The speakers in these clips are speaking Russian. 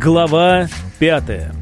Глава пятая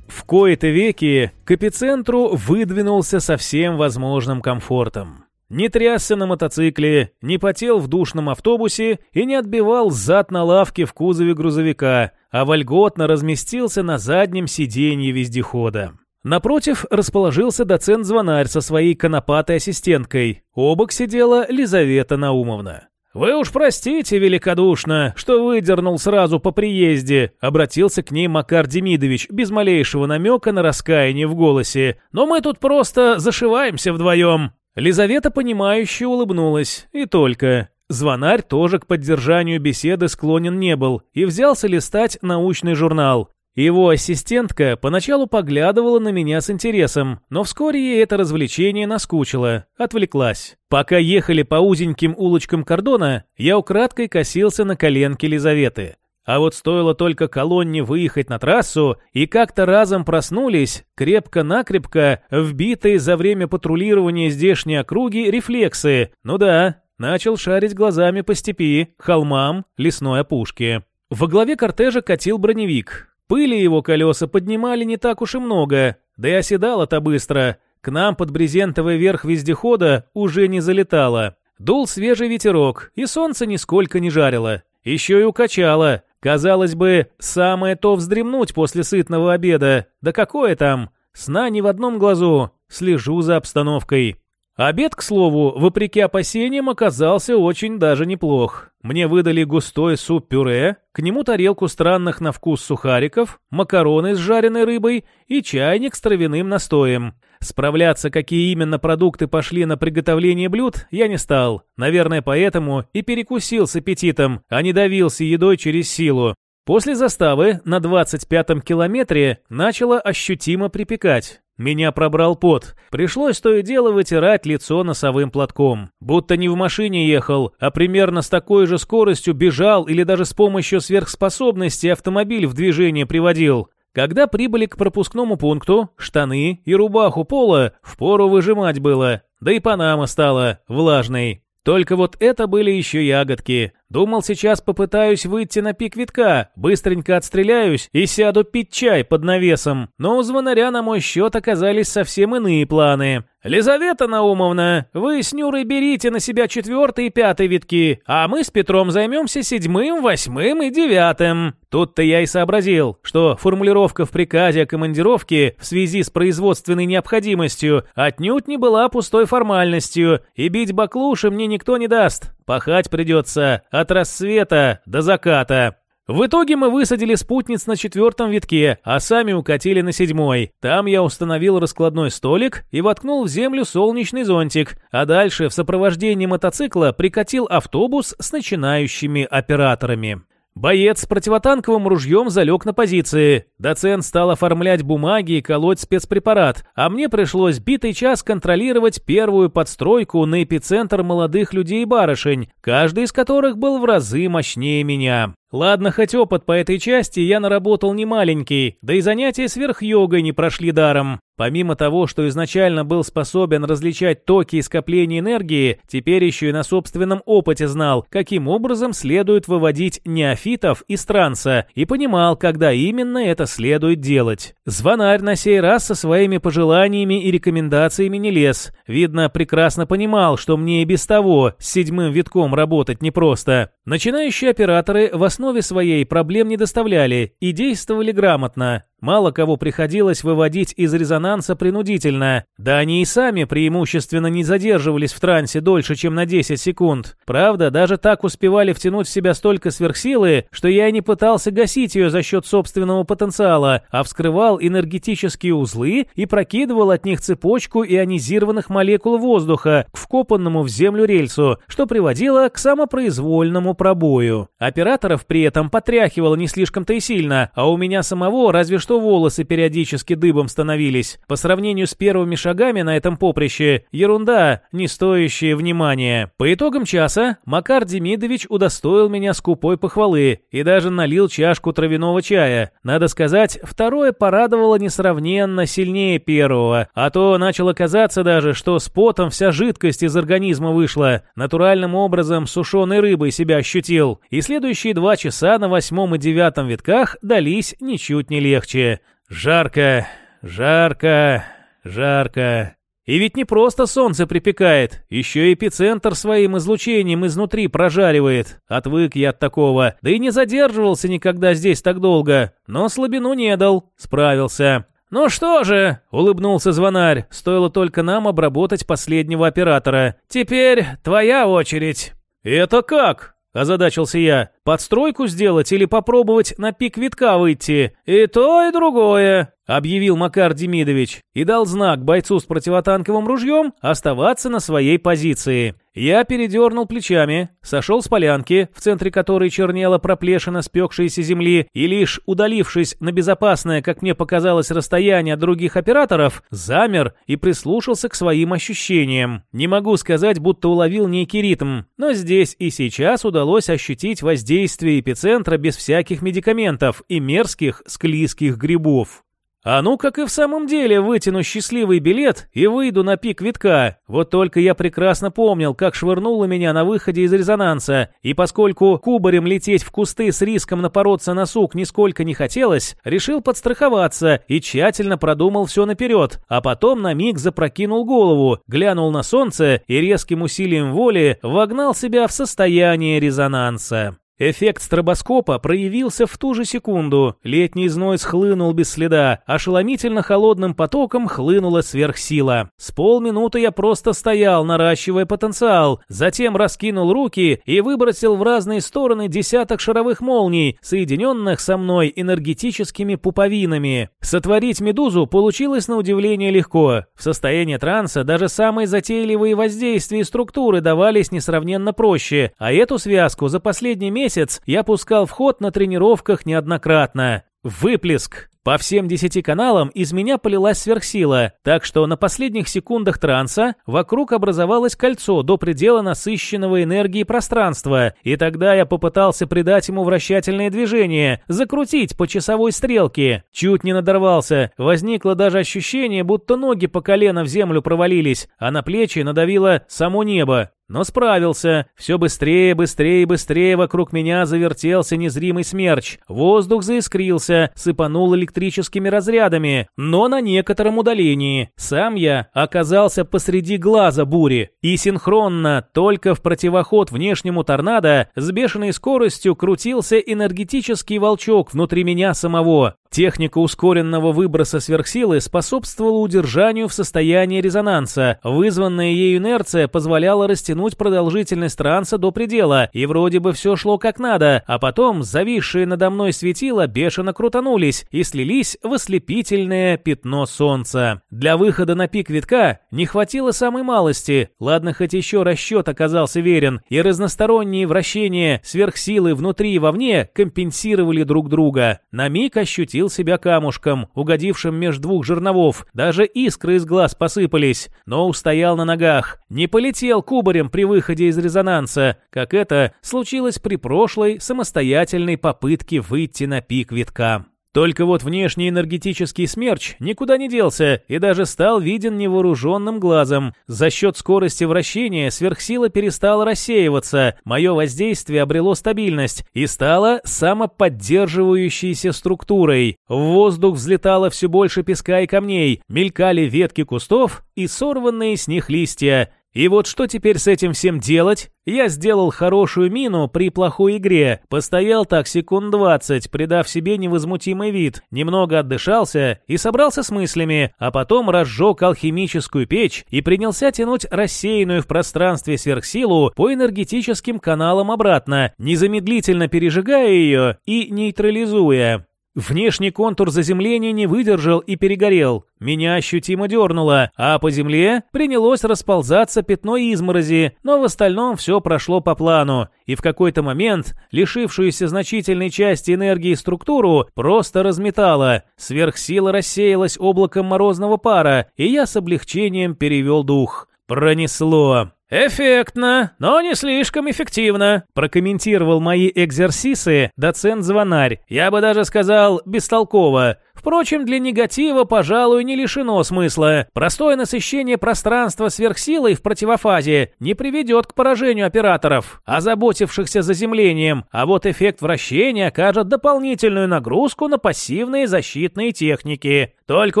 В кои-то веки к эпицентру выдвинулся со всем возможным комфортом. Не трясся на мотоцикле, не потел в душном автобусе и не отбивал зад на лавке в кузове грузовика, а вольготно разместился на заднем сиденье вездехода. Напротив расположился доцент-звонарь со своей конопатой ассистенткой. Обок сидела Лизавета Наумовна. «Вы уж простите великодушно, что выдернул сразу по приезде», обратился к ней Макар Демидович без малейшего намека на раскаяние в голосе. «Но мы тут просто зашиваемся вдвоем». Лизавета, понимающе улыбнулась, и только. Звонарь тоже к поддержанию беседы склонен не был и взялся листать научный журнал. Его ассистентка поначалу поглядывала на меня с интересом, но вскоре ей это развлечение наскучило, отвлеклась. Пока ехали по узеньким улочкам кордона, я украдкой косился на коленки Лизаветы. А вот стоило только колонне выехать на трассу, и как-то разом проснулись, крепко-накрепко, вбитые за время патрулирования здешней округи рефлексы. Ну да, начал шарить глазами по степи, холмам, лесной опушке. Во главе кортежа катил броневик. Пыли его колеса поднимали не так уж и много, да и оседало-то быстро. К нам под брезентовый верх вездехода уже не залетало. Дул свежий ветерок, и солнце нисколько не жарило. Еще и укачало. Казалось бы, самое то вздремнуть после сытного обеда. Да какое там? Сна ни в одном глазу. Слежу за обстановкой. Обед, к слову, вопреки опасениям, оказался очень даже неплох. Мне выдали густой суп-пюре, к нему тарелку странных на вкус сухариков, макароны с жареной рыбой и чайник с травяным настоем. Справляться, какие именно продукты пошли на приготовление блюд, я не стал. Наверное, поэтому и перекусил с аппетитом, а не давился едой через силу. После заставы на 25-м километре начало ощутимо припекать. Меня пробрал пот. Пришлось то и дело вытирать лицо носовым платком. Будто не в машине ехал, а примерно с такой же скоростью бежал или даже с помощью сверхспособности автомобиль в движение приводил. Когда прибыли к пропускному пункту, штаны и рубаху пола впору выжимать было, да и панама стала влажной. Только вот это были еще ягодки. Думал, сейчас попытаюсь выйти на пик витка, быстренько отстреляюсь и сяду пить чай под навесом. Но у звонаря на мой счет оказались совсем иные планы. «Лизавета Наумовна, вы с Нюрой берите на себя четвертый и пятый витки, а мы с Петром займемся седьмым, восьмым и девятым». Тут-то я и сообразил, что формулировка в приказе о командировке в связи с производственной необходимостью отнюдь не была пустой формальностью, и бить баклуши мне никто не даст. Пахать придется от рассвета до заката. В итоге мы высадили спутниц на четвертом витке, а сами укатили на седьмой. Там я установил раскладной столик и воткнул в землю солнечный зонтик, а дальше в сопровождении мотоцикла прикатил автобус с начинающими операторами. Боец с противотанковым ружьем залег на позиции. Доцент стал оформлять бумаги и колоть спецпрепарат, а мне пришлось битый час контролировать первую подстройку на эпицентр молодых людей и барышень, каждый из которых был в разы мощнее меня. Ладно, хоть опыт по этой части я наработал немаленький, да и занятия сверхйогой не прошли даром. Помимо того, что изначально был способен различать токи и скопления энергии, теперь еще и на собственном опыте знал, каким образом следует выводить неофитов из транса, и понимал, когда именно это следует делать. Звонарь на сей раз со своими пожеланиями и рекомендациями не лез. Видно, прекрасно понимал, что мне и без того с седьмым витком работать непросто. Начинающие операторы в основе своей проблем не доставляли и действовали грамотно. Мало кого приходилось выводить из резонанса принудительно. Да они и сами преимущественно не задерживались в трансе дольше, чем на 10 секунд. Правда, даже так успевали втянуть в себя столько сверхсилы, что я не пытался гасить ее за счет собственного потенциала, а вскрывал энергетические узлы и прокидывал от них цепочку ионизированных молекул воздуха к вкопанному в землю рельсу, что приводило к самопроизвольному пробою. Операторов при этом потряхивало не слишком-то и сильно, а у меня самого разве что что волосы периодически дыбом становились. По сравнению с первыми шагами на этом поприще, ерунда, не стоящая внимания. По итогам часа Макар Демидович удостоил меня скупой похвалы и даже налил чашку травяного чая. Надо сказать, второе порадовало несравненно сильнее первого, а то начало казаться даже, что с потом вся жидкость из организма вышла. Натуральным образом сушеной рыбой себя ощутил. И следующие два часа на восьмом и девятом витках дались ничуть не легче. Жарко, жарко, жарко. И ведь не просто солнце припекает, еще эпицентр своим излучением изнутри прожаривает. Отвык я от такого, да и не задерживался никогда здесь так долго, но слабину не дал, справился. «Ну что же», — улыбнулся звонарь, — «стоило только нам обработать последнего оператора. Теперь твоя очередь». «Это как?» — озадачился я. «Подстройку сделать или попробовать на пик витка выйти? И то, и другое», — объявил Макар Демидович и дал знак бойцу с противотанковым ружьем оставаться на своей позиции. Я передернул плечами, сошел с полянки, в центре которой чернела проплешина спекшейся земли, и лишь удалившись на безопасное, как мне показалось, расстояние от других операторов, замер и прислушался к своим ощущениям. Не могу сказать, будто уловил некий ритм, но здесь и сейчас удалось ощутить воздействие эпицентра без всяких медикаментов и мерзких склизких грибов. А ну как и в самом деле вытяну счастливый билет и выйду на пик витка. Вот только я прекрасно помнил, как швырнуло меня на выходе из резонанса, и поскольку кубарем лететь в кусты с риском напороться на сук нисколько не хотелось, решил подстраховаться и тщательно продумал все наперед, а потом на миг запрокинул голову, глянул на солнце и резким усилием воли вогнал себя в состояние резонанса. Эффект стробоскопа проявился в ту же секунду. Летний зной схлынул без следа, ошеломительно холодным потоком хлынула сверхсила. С полминуты я просто стоял, наращивая потенциал, затем раскинул руки и выбросил в разные стороны десяток шаровых молний, соединенных со мной энергетическими пуповинами. Сотворить медузу получилось на удивление легко. В состоянии транса даже самые затейливые воздействия и структуры давались несравненно проще, а эту связку за последний месяц месяц я пускал в ход на тренировках неоднократно. Выплеск. По всем десяти каналам из меня полилась сверхсила, так что на последних секундах транса вокруг образовалось кольцо до предела насыщенного энергии пространства, и тогда я попытался придать ему вращательное движение, закрутить по часовой стрелке. Чуть не надорвался, возникло даже ощущение, будто ноги по колено в землю провалились, а на плечи надавило само небо. Но справился. Все быстрее, быстрее, быстрее вокруг меня завертелся незримый смерч. Воздух заискрился, сыпанул электрическими разрядами, но на некотором удалении. Сам я оказался посреди глаза бури. И синхронно, только в противоход внешнему торнадо, с бешеной скоростью крутился энергетический волчок внутри меня самого. Техника ускоренного выброса сверхсилы способствовала удержанию в состоянии резонанса. Вызванная ею инерция позволяла растянуть продолжительность транса до предела, и вроде бы все шло как надо, а потом зависшие надо мной светила бешено крутанулись и слились в ослепительное пятно солнца. Для выхода на пик витка не хватило самой малости, ладно, хоть еще расчет оказался верен, и разносторонние вращения сверхсилы внутри и вовне компенсировали друг друга. На миг ощутил ощутил себя камушком, угодившим между двух жерновов. Даже искры из глаз посыпались, но устоял на ногах. Не полетел кубарем при выходе из резонанса, как это случилось при прошлой самостоятельной попытке выйти на пик витка. Только вот внешний энергетический смерч никуда не делся и даже стал виден невооруженным глазом. За счет скорости вращения сверхсила перестала рассеиваться, мое воздействие обрело стабильность и стало самоподдерживающейся структурой. В воздух взлетало все больше песка и камней, мелькали ветки кустов и сорванные с них листья. И вот что теперь с этим всем делать? Я сделал хорошую мину при плохой игре, постоял так секунд двадцать, придав себе невозмутимый вид, немного отдышался и собрался с мыслями, а потом разжег алхимическую печь и принялся тянуть рассеянную в пространстве сверхсилу по энергетическим каналам обратно, незамедлительно пережигая ее и нейтрализуя. Внешний контур заземления не выдержал и перегорел. Меня ощутимо дернуло, а по земле принялось расползаться пятно изморози, но в остальном все прошло по плану. И в какой-то момент лишившуюся значительной части энергии структуру просто разметало. Сверхсила рассеялась облаком морозного пара, и я с облегчением перевел дух. Пронесло. «Эффектно, но не слишком эффективно», – прокомментировал мои экзерсисы доцент Звонарь. Я бы даже сказал, бестолково. Впрочем, для негатива, пожалуй, не лишено смысла. Простое насыщение пространства сверхсилой в противофазе не приведет к поражению операторов, озаботившихся заземлением, а вот эффект вращения окажет дополнительную нагрузку на пассивные защитные техники. Только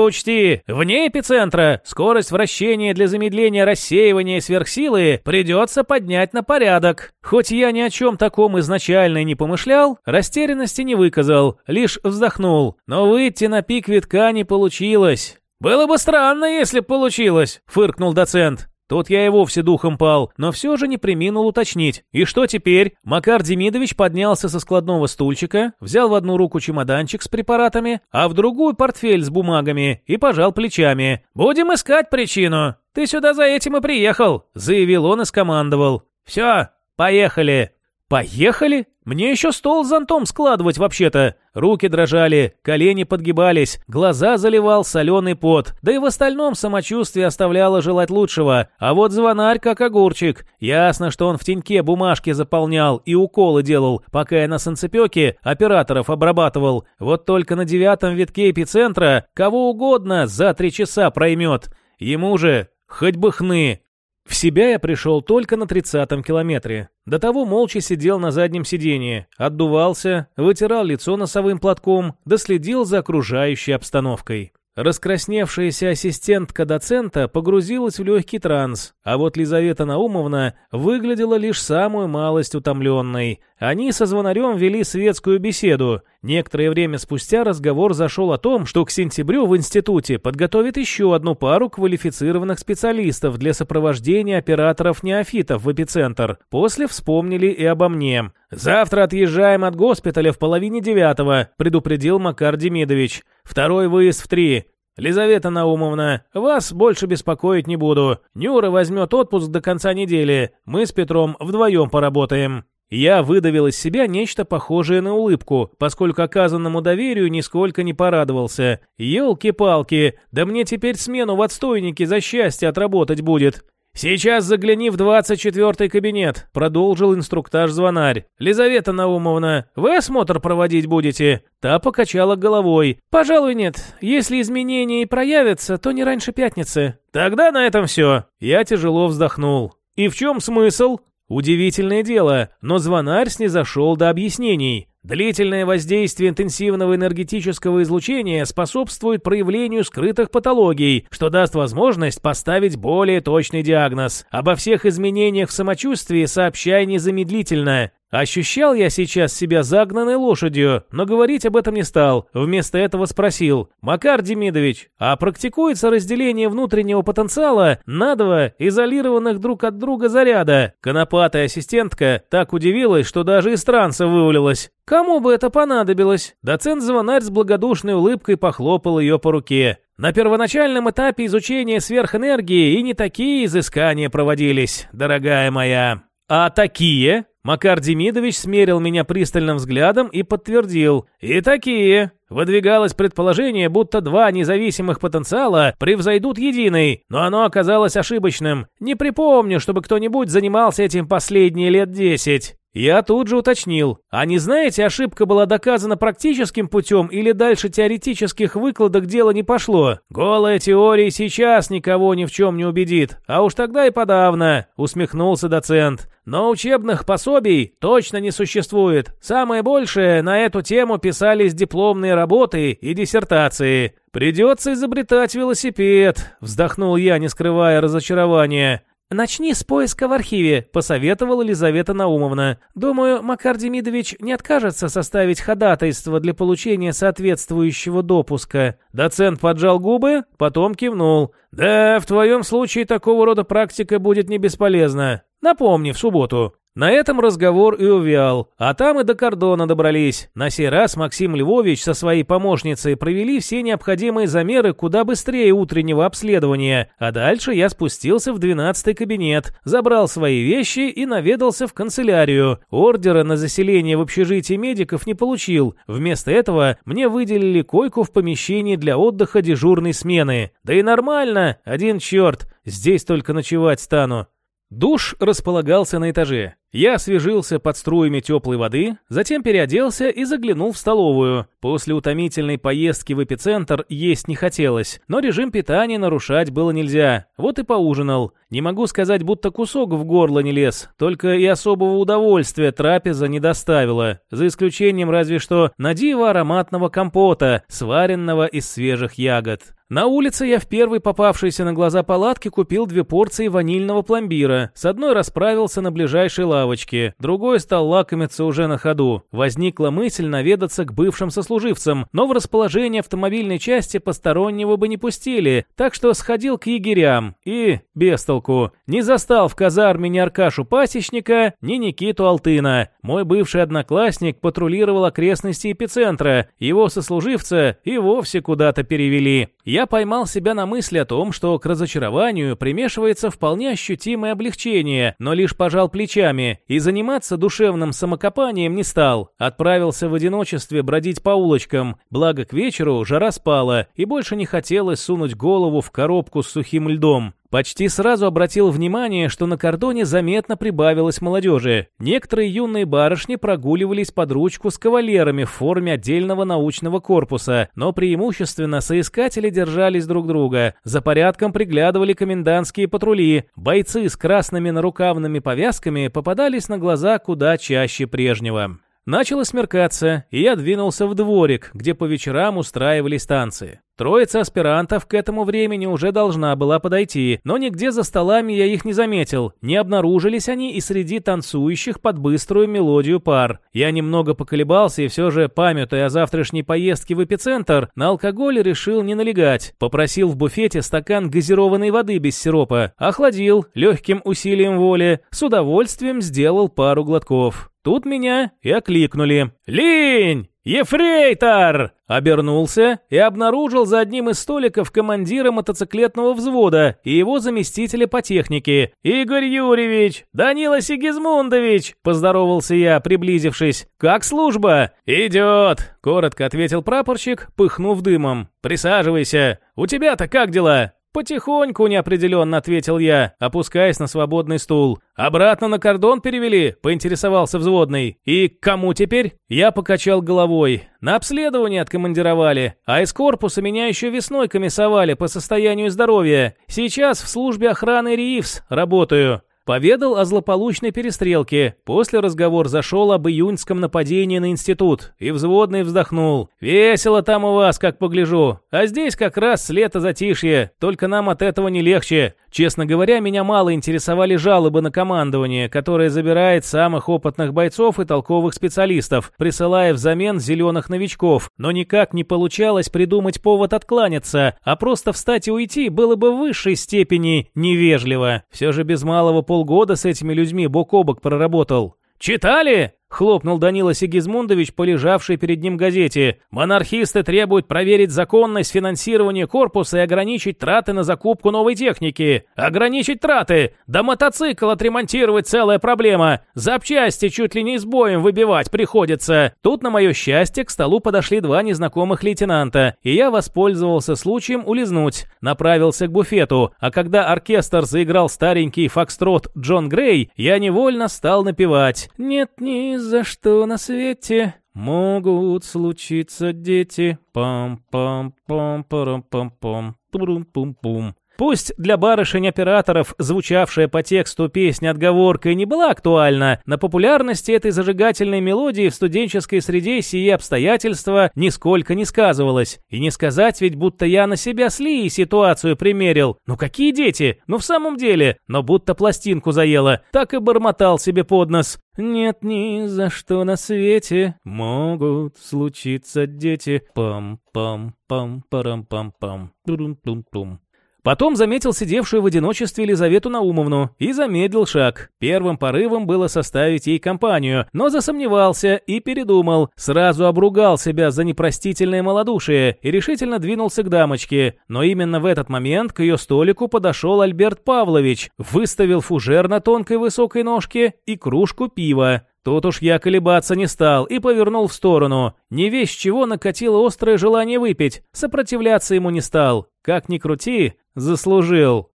учти, вне эпицентра скорость вращения для замедления рассеивания сверхсилы придется поднять на порядок. Хоть я ни о чем таком изначально не помышлял, растерянности не выказал, лишь вздохнул. Но выйти на пик витка не получилось. «Было бы странно, если получилось», — фыркнул доцент. Тут я и вовсе духом пал, но все же не приминул уточнить. И что теперь? Макар Демидович поднялся со складного стульчика, взял в одну руку чемоданчик с препаратами, а в другую портфель с бумагами и пожал плечами. «Будем искать причину. Ты сюда за этим и приехал», — заявил он и скомандовал. «Все, поехали». «Поехали? Мне еще стол с зонтом складывать вообще-то». Руки дрожали, колени подгибались, глаза заливал соленый пот, да и в остальном самочувствие оставляло желать лучшего. А вот звонарь как огурчик. Ясно, что он в теньке бумажки заполнял и уколы делал, пока я на санцепёке операторов обрабатывал. Вот только на девятом витке эпицентра кого угодно за три часа проймет. Ему же хоть бы хны. В себя я пришел только на тридцатом километре. До того молча сидел на заднем сиденье, отдувался, вытирал лицо носовым платком, доследил за окружающей обстановкой. Раскрасневшаяся ассистентка доцента погрузилась в легкий транс, а вот Лизавета Наумовна выглядела лишь самую малость утомленной. Они со звонарем вели светскую беседу. Некоторое время спустя разговор зашел о том, что к сентябрю в институте подготовят еще одну пару квалифицированных специалистов для сопровождения операторов-неофитов в эпицентр. После вспомнили и обо мне. «Завтра отъезжаем от госпиталя в половине девятого», – предупредил Макар Демидович. «Второй выезд в три. «Лизавета Наумовна, вас больше беспокоить не буду. Нюра возьмет отпуск до конца недели. Мы с Петром вдвоем поработаем». Я выдавил из себя нечто похожее на улыбку, поскольку оказанному доверию нисколько не порадовался. Ёлки-палки, да мне теперь смену в отстойнике за счастье отработать будет. «Сейчас загляни в двадцать четвертый кабинет», — продолжил инструктаж звонарь. «Лизавета Наумовна, вы осмотр проводить будете?» Та покачала головой. «Пожалуй, нет. Если изменения и проявятся, то не раньше пятницы». «Тогда на этом все». Я тяжело вздохнул. «И в чем смысл?» Удивительное дело, но звонарь снизошел до объяснений. Длительное воздействие интенсивного энергетического излучения способствует проявлению скрытых патологий, что даст возможность поставить более точный диагноз. Обо всех изменениях в самочувствии сообщай незамедлительно. Ощущал я сейчас себя загнанной лошадью, но говорить об этом не стал. Вместо этого спросил. «Макар Демидович, а практикуется разделение внутреннего потенциала на два изолированных друг от друга заряда?» Конопатая ассистентка так удивилась, что даже из транса вывалилась. «Кому бы это понадобилось?» Доцент Звонарь с благодушной улыбкой похлопал ее по руке. На первоначальном этапе изучения сверхэнергии и не такие изыскания проводились, дорогая моя. А такие? Макар Демидович смерил меня пристальным взглядом и подтвердил. «И такие. Выдвигалось предположение, будто два независимых потенциала превзойдут единый, но оно оказалось ошибочным. Не припомню, чтобы кто-нибудь занимался этим последние лет десять». Я тут же уточнил. А не знаете, ошибка была доказана практическим путем или дальше теоретических выкладок дело не пошло? Голая теория сейчас никого ни в чем не убедит. А уж тогда и подавно, усмехнулся доцент. Но учебных пособий точно не существует. Самое большее на эту тему писались дипломные работы и диссертации. Придется изобретать велосипед, вздохнул я, не скрывая разочарования. «Начни с поиска в архиве», – посоветовала Елизавета Наумовна. «Думаю, Макар Демидович не откажется составить ходатайство для получения соответствующего допуска». Доцент поджал губы, потом кивнул. «Да, в твоем случае такого рода практика будет не бесполезна. Напомни в субботу». На этом разговор и увял, а там и до кордона добрались. На сей раз Максим Львович со своей помощницей провели все необходимые замеры куда быстрее утреннего обследования, а дальше я спустился в двенадцатый кабинет, забрал свои вещи и наведался в канцелярию. Ордера на заселение в общежитии медиков не получил. Вместо этого мне выделили койку в помещении для отдыха дежурной смены. Да и нормально, один черт, здесь только ночевать стану. Душ располагался на этаже. Я освежился под струями теплой воды, затем переоделся и заглянул в столовую. После утомительной поездки в эпицентр есть не хотелось, но режим питания нарушать было нельзя. Вот и поужинал. Не могу сказать, будто кусок в горло не лез, только и особого удовольствия трапеза не доставила, за исключением разве что надива ароматного компота, сваренного из свежих ягод. На улице я в первой попавшейся на глаза палатке купил две порции ванильного пломбира. С одной расправился на ближайшей лавочке, другой стал лакомиться уже на ходу. Возникла мысль наведаться к бывшим сослуживцам, но в расположение автомобильной части постороннего бы не пустили, так что сходил к егерям и, без толку, не застал в казарме ни Аркашу Пасечника, ни Никиту Алтына. Мой бывший одноклассник патрулировал окрестности эпицентра, его сослуживца и вовсе куда-то перевели. Я поймал себя на мысли о том, что к разочарованию примешивается вполне ощутимое облегчение, но лишь пожал плечами и заниматься душевным самокопанием не стал. Отправился в одиночестве бродить по улочкам, благо к вечеру жара спала и больше не хотелось сунуть голову в коробку с сухим льдом. Почти сразу обратил внимание, что на кордоне заметно прибавилось молодежи. Некоторые юные барышни прогуливались под ручку с кавалерами в форме отдельного научного корпуса, но преимущественно соискатели держались друг друга. За порядком приглядывали комендантские патрули. Бойцы с красными нарукавными повязками попадались на глаза куда чаще прежнего. Начало смеркаться, и я двинулся в дворик, где по вечерам устраивались танцы. Троица аспирантов к этому времени уже должна была подойти, но нигде за столами я их не заметил. Не обнаружились они и среди танцующих под быструю мелодию пар. Я немного поколебался и все же, памятуя о завтрашней поездке в эпицентр, на алкоголь решил не налегать. Попросил в буфете стакан газированной воды без сиропа. Охладил, легким усилием воли, с удовольствием сделал пару глотков. Тут меня и окликнули. «Линь! «Ефрейтор!» Обернулся и обнаружил за одним из столиков командира мотоциклетного взвода и его заместителя по технике. «Игорь Юрьевич! Данила Сигизмундович!» – поздоровался я, приблизившись. «Как служба?» «Идет!» – коротко ответил прапорщик, пыхнув дымом. «Присаживайся! У тебя-то как дела?» «Потихоньку», — неопределенно ответил я, опускаясь на свободный стул. «Обратно на кордон перевели?» — поинтересовался взводный. «И кому теперь?» Я покачал головой. «На обследование откомандировали, а из корпуса меня еще весной комиссовали по состоянию здоровья. Сейчас в службе охраны РИИФС работаю». Поведал о злополучной перестрелке. После разговор зашел об июньском нападении на институт. И взводный вздохнул. «Весело там у вас, как погляжу. А здесь как раз лето затишье. Только нам от этого не легче. Честно говоря, меня мало интересовали жалобы на командование, которое забирает самых опытных бойцов и толковых специалистов, присылая взамен зеленых новичков. Но никак не получалось придумать повод откланяться, а просто встать и уйти было бы в высшей степени невежливо. Все же без малого полгода с этими людьми бок о бок проработал. «Читали?» Хлопнул Данила Сигизмундович, полежавший перед ним газете. Монархисты требуют проверить законность финансирования корпуса и ограничить траты на закупку новой техники. Ограничить траты? Да мотоцикл отремонтировать целая проблема. Запчасти чуть ли не с боем выбивать приходится. Тут, на мое счастье, к столу подошли два незнакомых лейтенанта, и я воспользовался случаем улизнуть. Направился к буфету, а когда оркестр заиграл старенький фокстрот Джон Грей, я невольно стал напевать. «Нет, не за что на свете могут случиться дети. Пам-пам-пам-парам-пам-пам. Пум-пум-пум. Пусть для барышень-операторов звучавшая по тексту песня отговоркой не была актуальна, на популярности этой зажигательной мелодии в студенческой среде сие обстоятельства нисколько не сказывалось. И не сказать ведь, будто я на себя сли и ситуацию примерил. Ну какие дети? Ну в самом деле. Но будто пластинку заело. Так и бормотал себе под нос. Нет ни за что на свете могут случиться дети. Пам-пам-пам-парам-пам-пам. Турум-тум-тум. Потом заметил сидевшую в одиночестве Елизавету Наумовну и замедлил шаг. Первым порывом было составить ей компанию, но засомневался и передумал. Сразу обругал себя за непростительное малодушие и решительно двинулся к дамочке. Но именно в этот момент к ее столику подошел Альберт Павлович, выставил фужер на тонкой высокой ножке и кружку пива. Тут уж я колебаться не стал и повернул в сторону. Не весь чего накатило острое желание выпить. Сопротивляться ему не стал. Как ни крути, заслужил.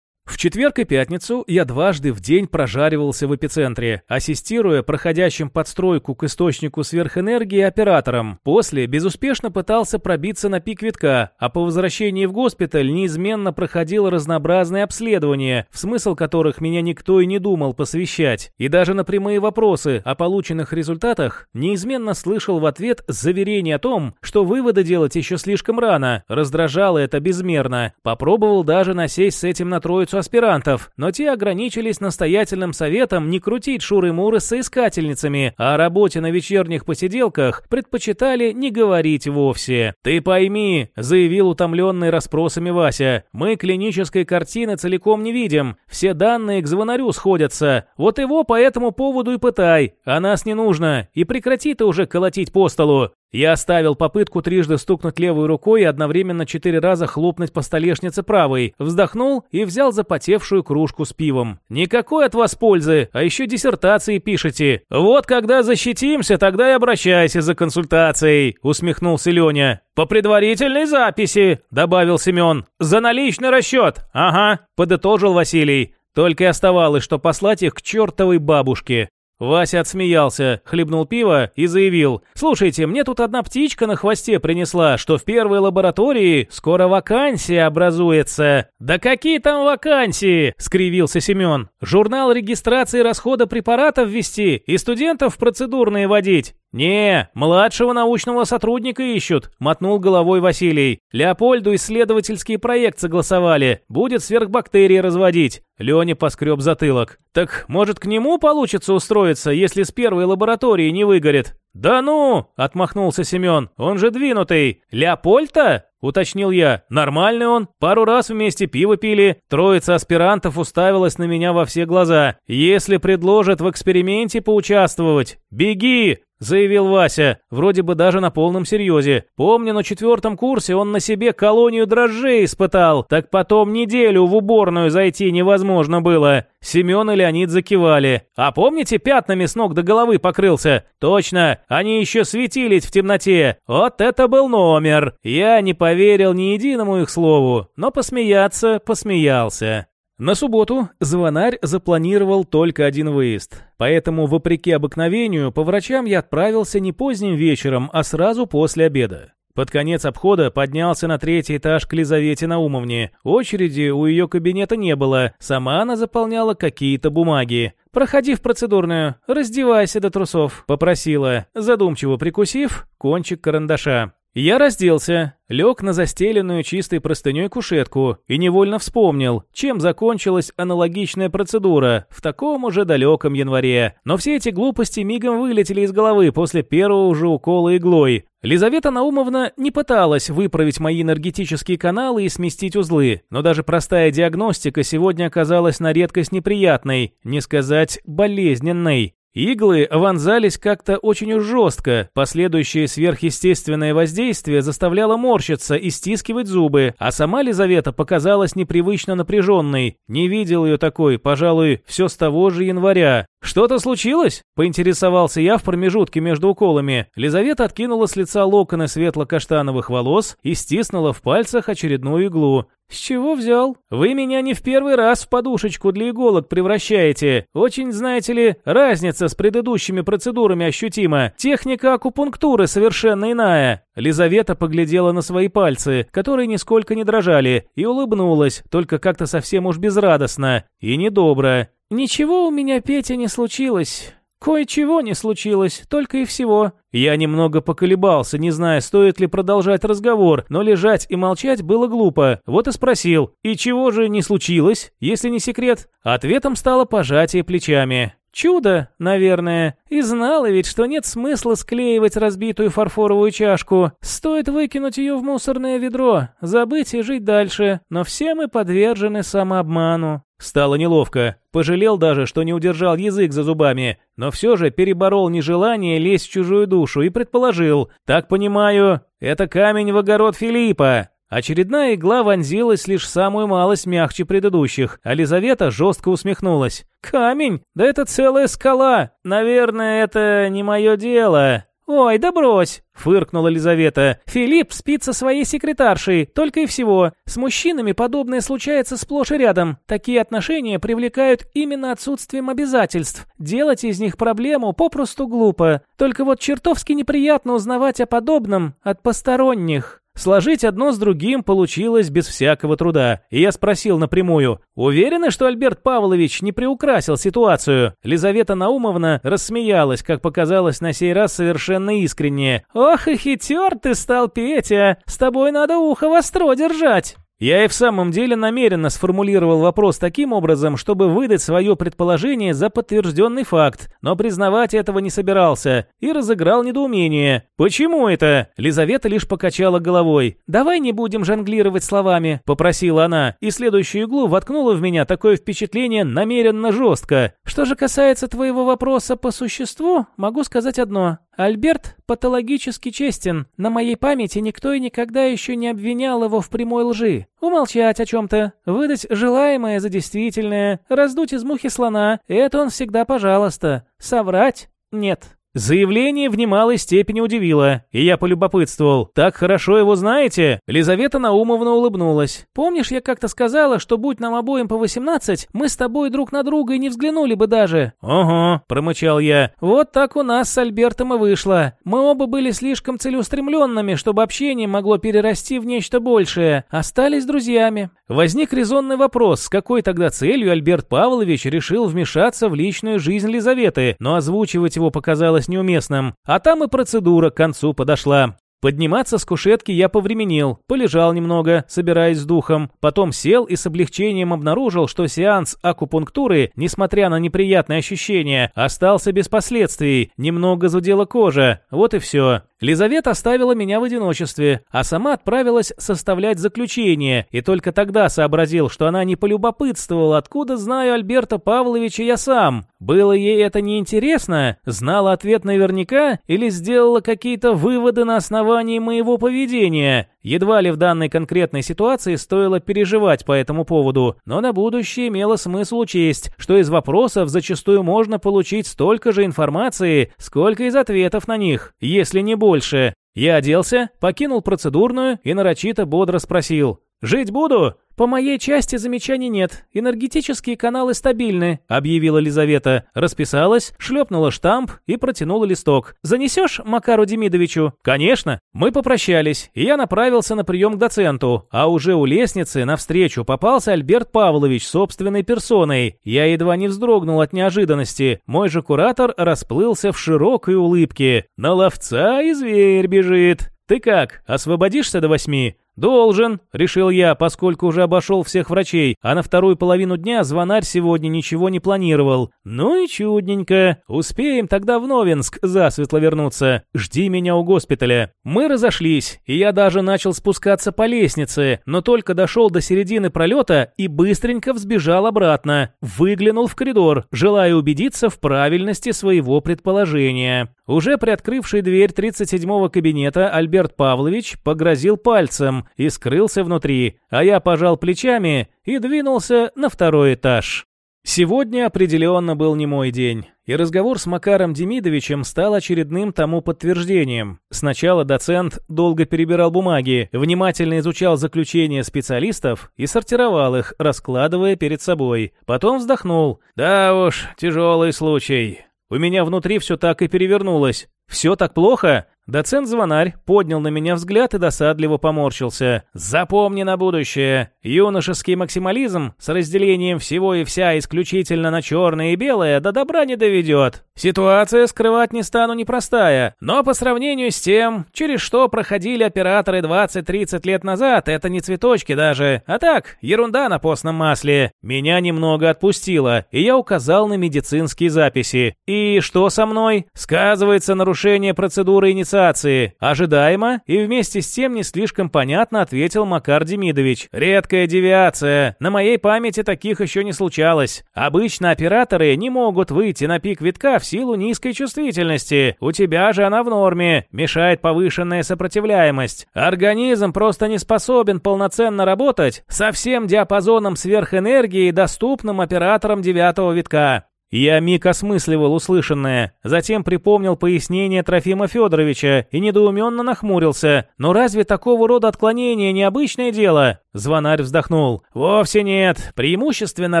В четверг и пятницу я дважды в день прожаривался в эпицентре, ассистируя проходящим подстройку к источнику сверхэнергии операторам. После безуспешно пытался пробиться на пик витка, а по возвращении в госпиталь неизменно проходил разнообразные обследования, в смысл которых меня никто и не думал посвящать. И даже на прямые вопросы о полученных результатах неизменно слышал в ответ заверение о том, что выводы делать еще слишком рано. Раздражало это безмерно. Попробовал даже насесть с этим на троицу троицу аспирантов, но те ограничились настоятельным советом не крутить шуры-муры с соискательницами, а о работе на вечерних посиделках предпочитали не говорить вовсе. «Ты пойми», — заявил утомленный расспросами Вася, «мы клинической картины целиком не видим, все данные к звонарю сходятся, вот его по этому поводу и пытай, а нас не нужно, и прекрати ты уже колотить по столу». Я оставил попытку трижды стукнуть левой рукой и одновременно четыре раза хлопнуть по столешнице правой, вздохнул и взял запотевшую кружку с пивом. «Никакой от вас пользы, а еще диссертации пишете. Вот когда защитимся, тогда и обращайся за консультацией», усмехнулся Леня. «По предварительной записи», добавил Семен. «За наличный расчет, ага», подытожил Василий. Только и оставалось, что послать их к чертовой бабушке. Вася отсмеялся, хлебнул пиво и заявил. «Слушайте, мне тут одна птичка на хвосте принесла, что в первой лаборатории скоро вакансия образуется». «Да какие там вакансии?» – скривился Семен. «Журнал регистрации расхода препаратов ввести и студентов процедурные водить. «Не, младшего научного сотрудника ищут», — мотнул головой Василий. «Леопольду исследовательский проект согласовали. Будет сверхбактерии разводить». Леня поскреб затылок. «Так, может, к нему получится устроиться, если с первой лаборатории не выгорит?» «Да ну!» — отмахнулся Семен. «Он же двинутый. Леопольд-то?» — уточнил я. «Нормальный он. Пару раз вместе пиво пили. Троица аспирантов уставилась на меня во все глаза. Если предложат в эксперименте поучаствовать, беги! Заявил Вася, вроде бы даже на полном серьезе. Помню, на четвертом курсе он на себе колонию дрожжей испытал, так потом неделю в уборную зайти невозможно было. Семен и Леонид закивали. А помните, пятнами с ног до головы покрылся? Точно, они еще светились в темноте. Вот это был номер. Я не поверил ни единому их слову, но посмеяться посмеялся. На субботу звонарь запланировал только один выезд, поэтому, вопреки обыкновению, по врачам я отправился не поздним вечером, а сразу после обеда. Под конец обхода поднялся на третий этаж к Лизавете Наумовне. Очереди у ее кабинета не было, сама она заполняла какие-то бумаги. «Проходи в процедурную, раздевайся до трусов», — попросила, задумчиво прикусив кончик карандаша. Я разделся, лег на застеленную чистой простыней кушетку и невольно вспомнил, чем закончилась аналогичная процедура в таком уже далеком январе. Но все эти глупости мигом вылетели из головы после первого же укола иглой. Лизавета Наумовна не пыталась выправить мои энергетические каналы и сместить узлы, но даже простая диагностика сегодня оказалась на редкость неприятной, не сказать болезненной. Иглы вонзались как-то очень жестко, последующее сверхъестественное воздействие заставляло морщиться и стискивать зубы, а сама Лизавета показалась непривычно напряженной. Не видел ее такой, пожалуй, все с того же января. «Что-то случилось?» – поинтересовался я в промежутке между уколами. Лизавета откинула с лица локоны светло-каштановых волос и стиснула в пальцах очередную иглу. «С чего взял? Вы меня не в первый раз в подушечку для иголок превращаете. Очень, знаете ли, разница с предыдущими процедурами ощутима. Техника акупунктуры совершенно иная». Лизавета поглядела на свои пальцы, которые нисколько не дрожали, и улыбнулась, только как-то совсем уж безрадостно и недобро. «Ничего у меня, Петя, не случилось. Кое-чего не случилось, только и всего. Я немного поколебался, не зная, стоит ли продолжать разговор, но лежать и молчать было глупо. Вот и спросил, и чего же не случилось, если не секрет? Ответом стало пожатие плечами. Чудо, наверное. И знала ведь, что нет смысла склеивать разбитую фарфоровую чашку. Стоит выкинуть ее в мусорное ведро, забыть и жить дальше. Но все мы подвержены самообману. Стало неловко. Пожалел даже, что не удержал язык за зубами, но все же переборол нежелание лезть в чужую душу и предположил. Так понимаю, это камень в огород Филиппа. Очередная игла вонзилась лишь самую малость мягче предыдущих, а Лизавета жестко усмехнулась. «Камень? Да это целая скала! Наверное, это не мое дело!» «Ой, да брось!» — фыркнула Лизавета. «Филипп спит со своей секретаршей, только и всего. С мужчинами подобное случается сплошь и рядом. Такие отношения привлекают именно отсутствием обязательств. Делать из них проблему попросту глупо. Только вот чертовски неприятно узнавать о подобном от посторонних». Сложить одно с другим получилось без всякого труда, и я спросил напрямую, уверены, что Альберт Павлович не приукрасил ситуацию? Лизавета Наумовна рассмеялась, как показалось на сей раз совершенно искренне. «Ох и хитер ты стал, Петя! С тобой надо ухо востро держать!» Я и в самом деле намеренно сформулировал вопрос таким образом, чтобы выдать свое предположение за подтвержденный факт, но признавать этого не собирался и разыграл недоумение. «Почему это?» Лизавета лишь покачала головой. «Давай не будем жонглировать словами», — попросила она, и следующую иглу воткнула в меня такое впечатление намеренно жестко. «Что же касается твоего вопроса по существу, могу сказать одно. Альберт патологически честен. На моей памяти никто и никогда еще не обвинял его в прямой лжи. Умолчать о чем-то, выдать желаемое за действительное, раздуть из мухи слона – это он всегда пожалуйста. Соврать – нет. Заявление в немалой степени удивило, и я полюбопытствовал. «Так хорошо его знаете?» Лизавета Наумовна улыбнулась. «Помнишь, я как-то сказала, что будь нам обоим по 18, мы с тобой друг на друга и не взглянули бы даже?» «Ого», — промычал я. «Вот так у нас с Альбертом и вышло. Мы оба были слишком целеустремленными, чтобы общение могло перерасти в нечто большее. Остались друзьями. Возник резонный вопрос, с какой тогда целью Альберт Павлович решил вмешаться в личную жизнь Лизаветы, но озвучивать его показалось неуместным. А там и процедура к концу подошла. Подниматься с кушетки я повременил, полежал немного, собираясь с духом, потом сел и с облегчением обнаружил, что сеанс акупунктуры, несмотря на неприятные ощущения, остался без последствий, немного зудела кожа, вот и все. Лизавета оставила меня в одиночестве, а сама отправилась составлять заключение, и только тогда сообразил, что она не полюбопытствовала, откуда знаю Альберта Павловича я сам. Было ей это неинтересно? Знала ответ наверняка или сделала какие-то выводы на основании моего поведения? Едва ли в данной конкретной ситуации стоило переживать по этому поводу, но на будущее имело смысл учесть, что из вопросов зачастую можно получить столько же информации, сколько из ответов на них, если не больше. Я оделся, покинул процедурную и нарочито бодро спросил «Жить буду?» «По моей части замечаний нет. Энергетические каналы стабильны», — объявила Лизавета. Расписалась, шлепнула штамп и протянула листок. «Занесешь Макару Демидовичу?» «Конечно». Мы попрощались, и я направился на прием к доценту, а уже у лестницы навстречу попался Альберт Павлович собственной персоной. Я едва не вздрогнул от неожиданности. Мой же куратор расплылся в широкой улыбке. «На ловца и зверь бежит». «Ты как, освободишься до восьми?» «Должен», — решил я, поскольку уже обошел всех врачей, а на вторую половину дня звонарь сегодня ничего не планировал. «Ну и чудненько. Успеем тогда в Новинск засветло вернуться. Жди меня у госпиталя». Мы разошлись, и я даже начал спускаться по лестнице, но только дошел до середины пролета и быстренько взбежал обратно. Выглянул в коридор, желая убедиться в правильности своего предположения. Уже приоткрывший дверь 37-го кабинета Альберт Павлович погрозил пальцем и скрылся внутри, а я пожал плечами и двинулся на второй этаж. Сегодня определенно был не мой день, и разговор с Макаром Демидовичем стал очередным тому подтверждением. Сначала доцент долго перебирал бумаги, внимательно изучал заключения специалистов и сортировал их, раскладывая перед собой. Потом вздохнул. «Да уж, тяжелый случай. У меня внутри все так и перевернулось. Все так плохо? Доцент-звонарь поднял на меня взгляд и досадливо поморщился. «Запомни на будущее. Юношеский максимализм с разделением всего и вся исключительно на черное и белое до добра не доведет. Ситуация, скрывать не стану, непростая, но по сравнению с тем, через что проходили операторы 20-30 лет назад, это не цветочки даже, а так, ерунда на постном масле. Меня немного отпустило, и я указал на медицинские записи. И что со мной? Сказывается нарушение процедуры инициации инициации. Ожидаемо и вместе с тем не слишком понятно ответил Макар Демидович. Редкая девиация. На моей памяти таких еще не случалось. Обычно операторы не могут выйти на пик витка в силу низкой чувствительности. У тебя же она в норме. Мешает повышенная сопротивляемость. Организм просто не способен полноценно работать со всем диапазоном сверхэнергии, доступным операторам девятого витка. Я миг осмысливал услышанное, затем припомнил пояснение Трофима Федоровича и недоуменно нахмурился. Но разве такого рода отклонение необычное дело? Звонарь вздохнул. «Вовсе нет. Преимущественно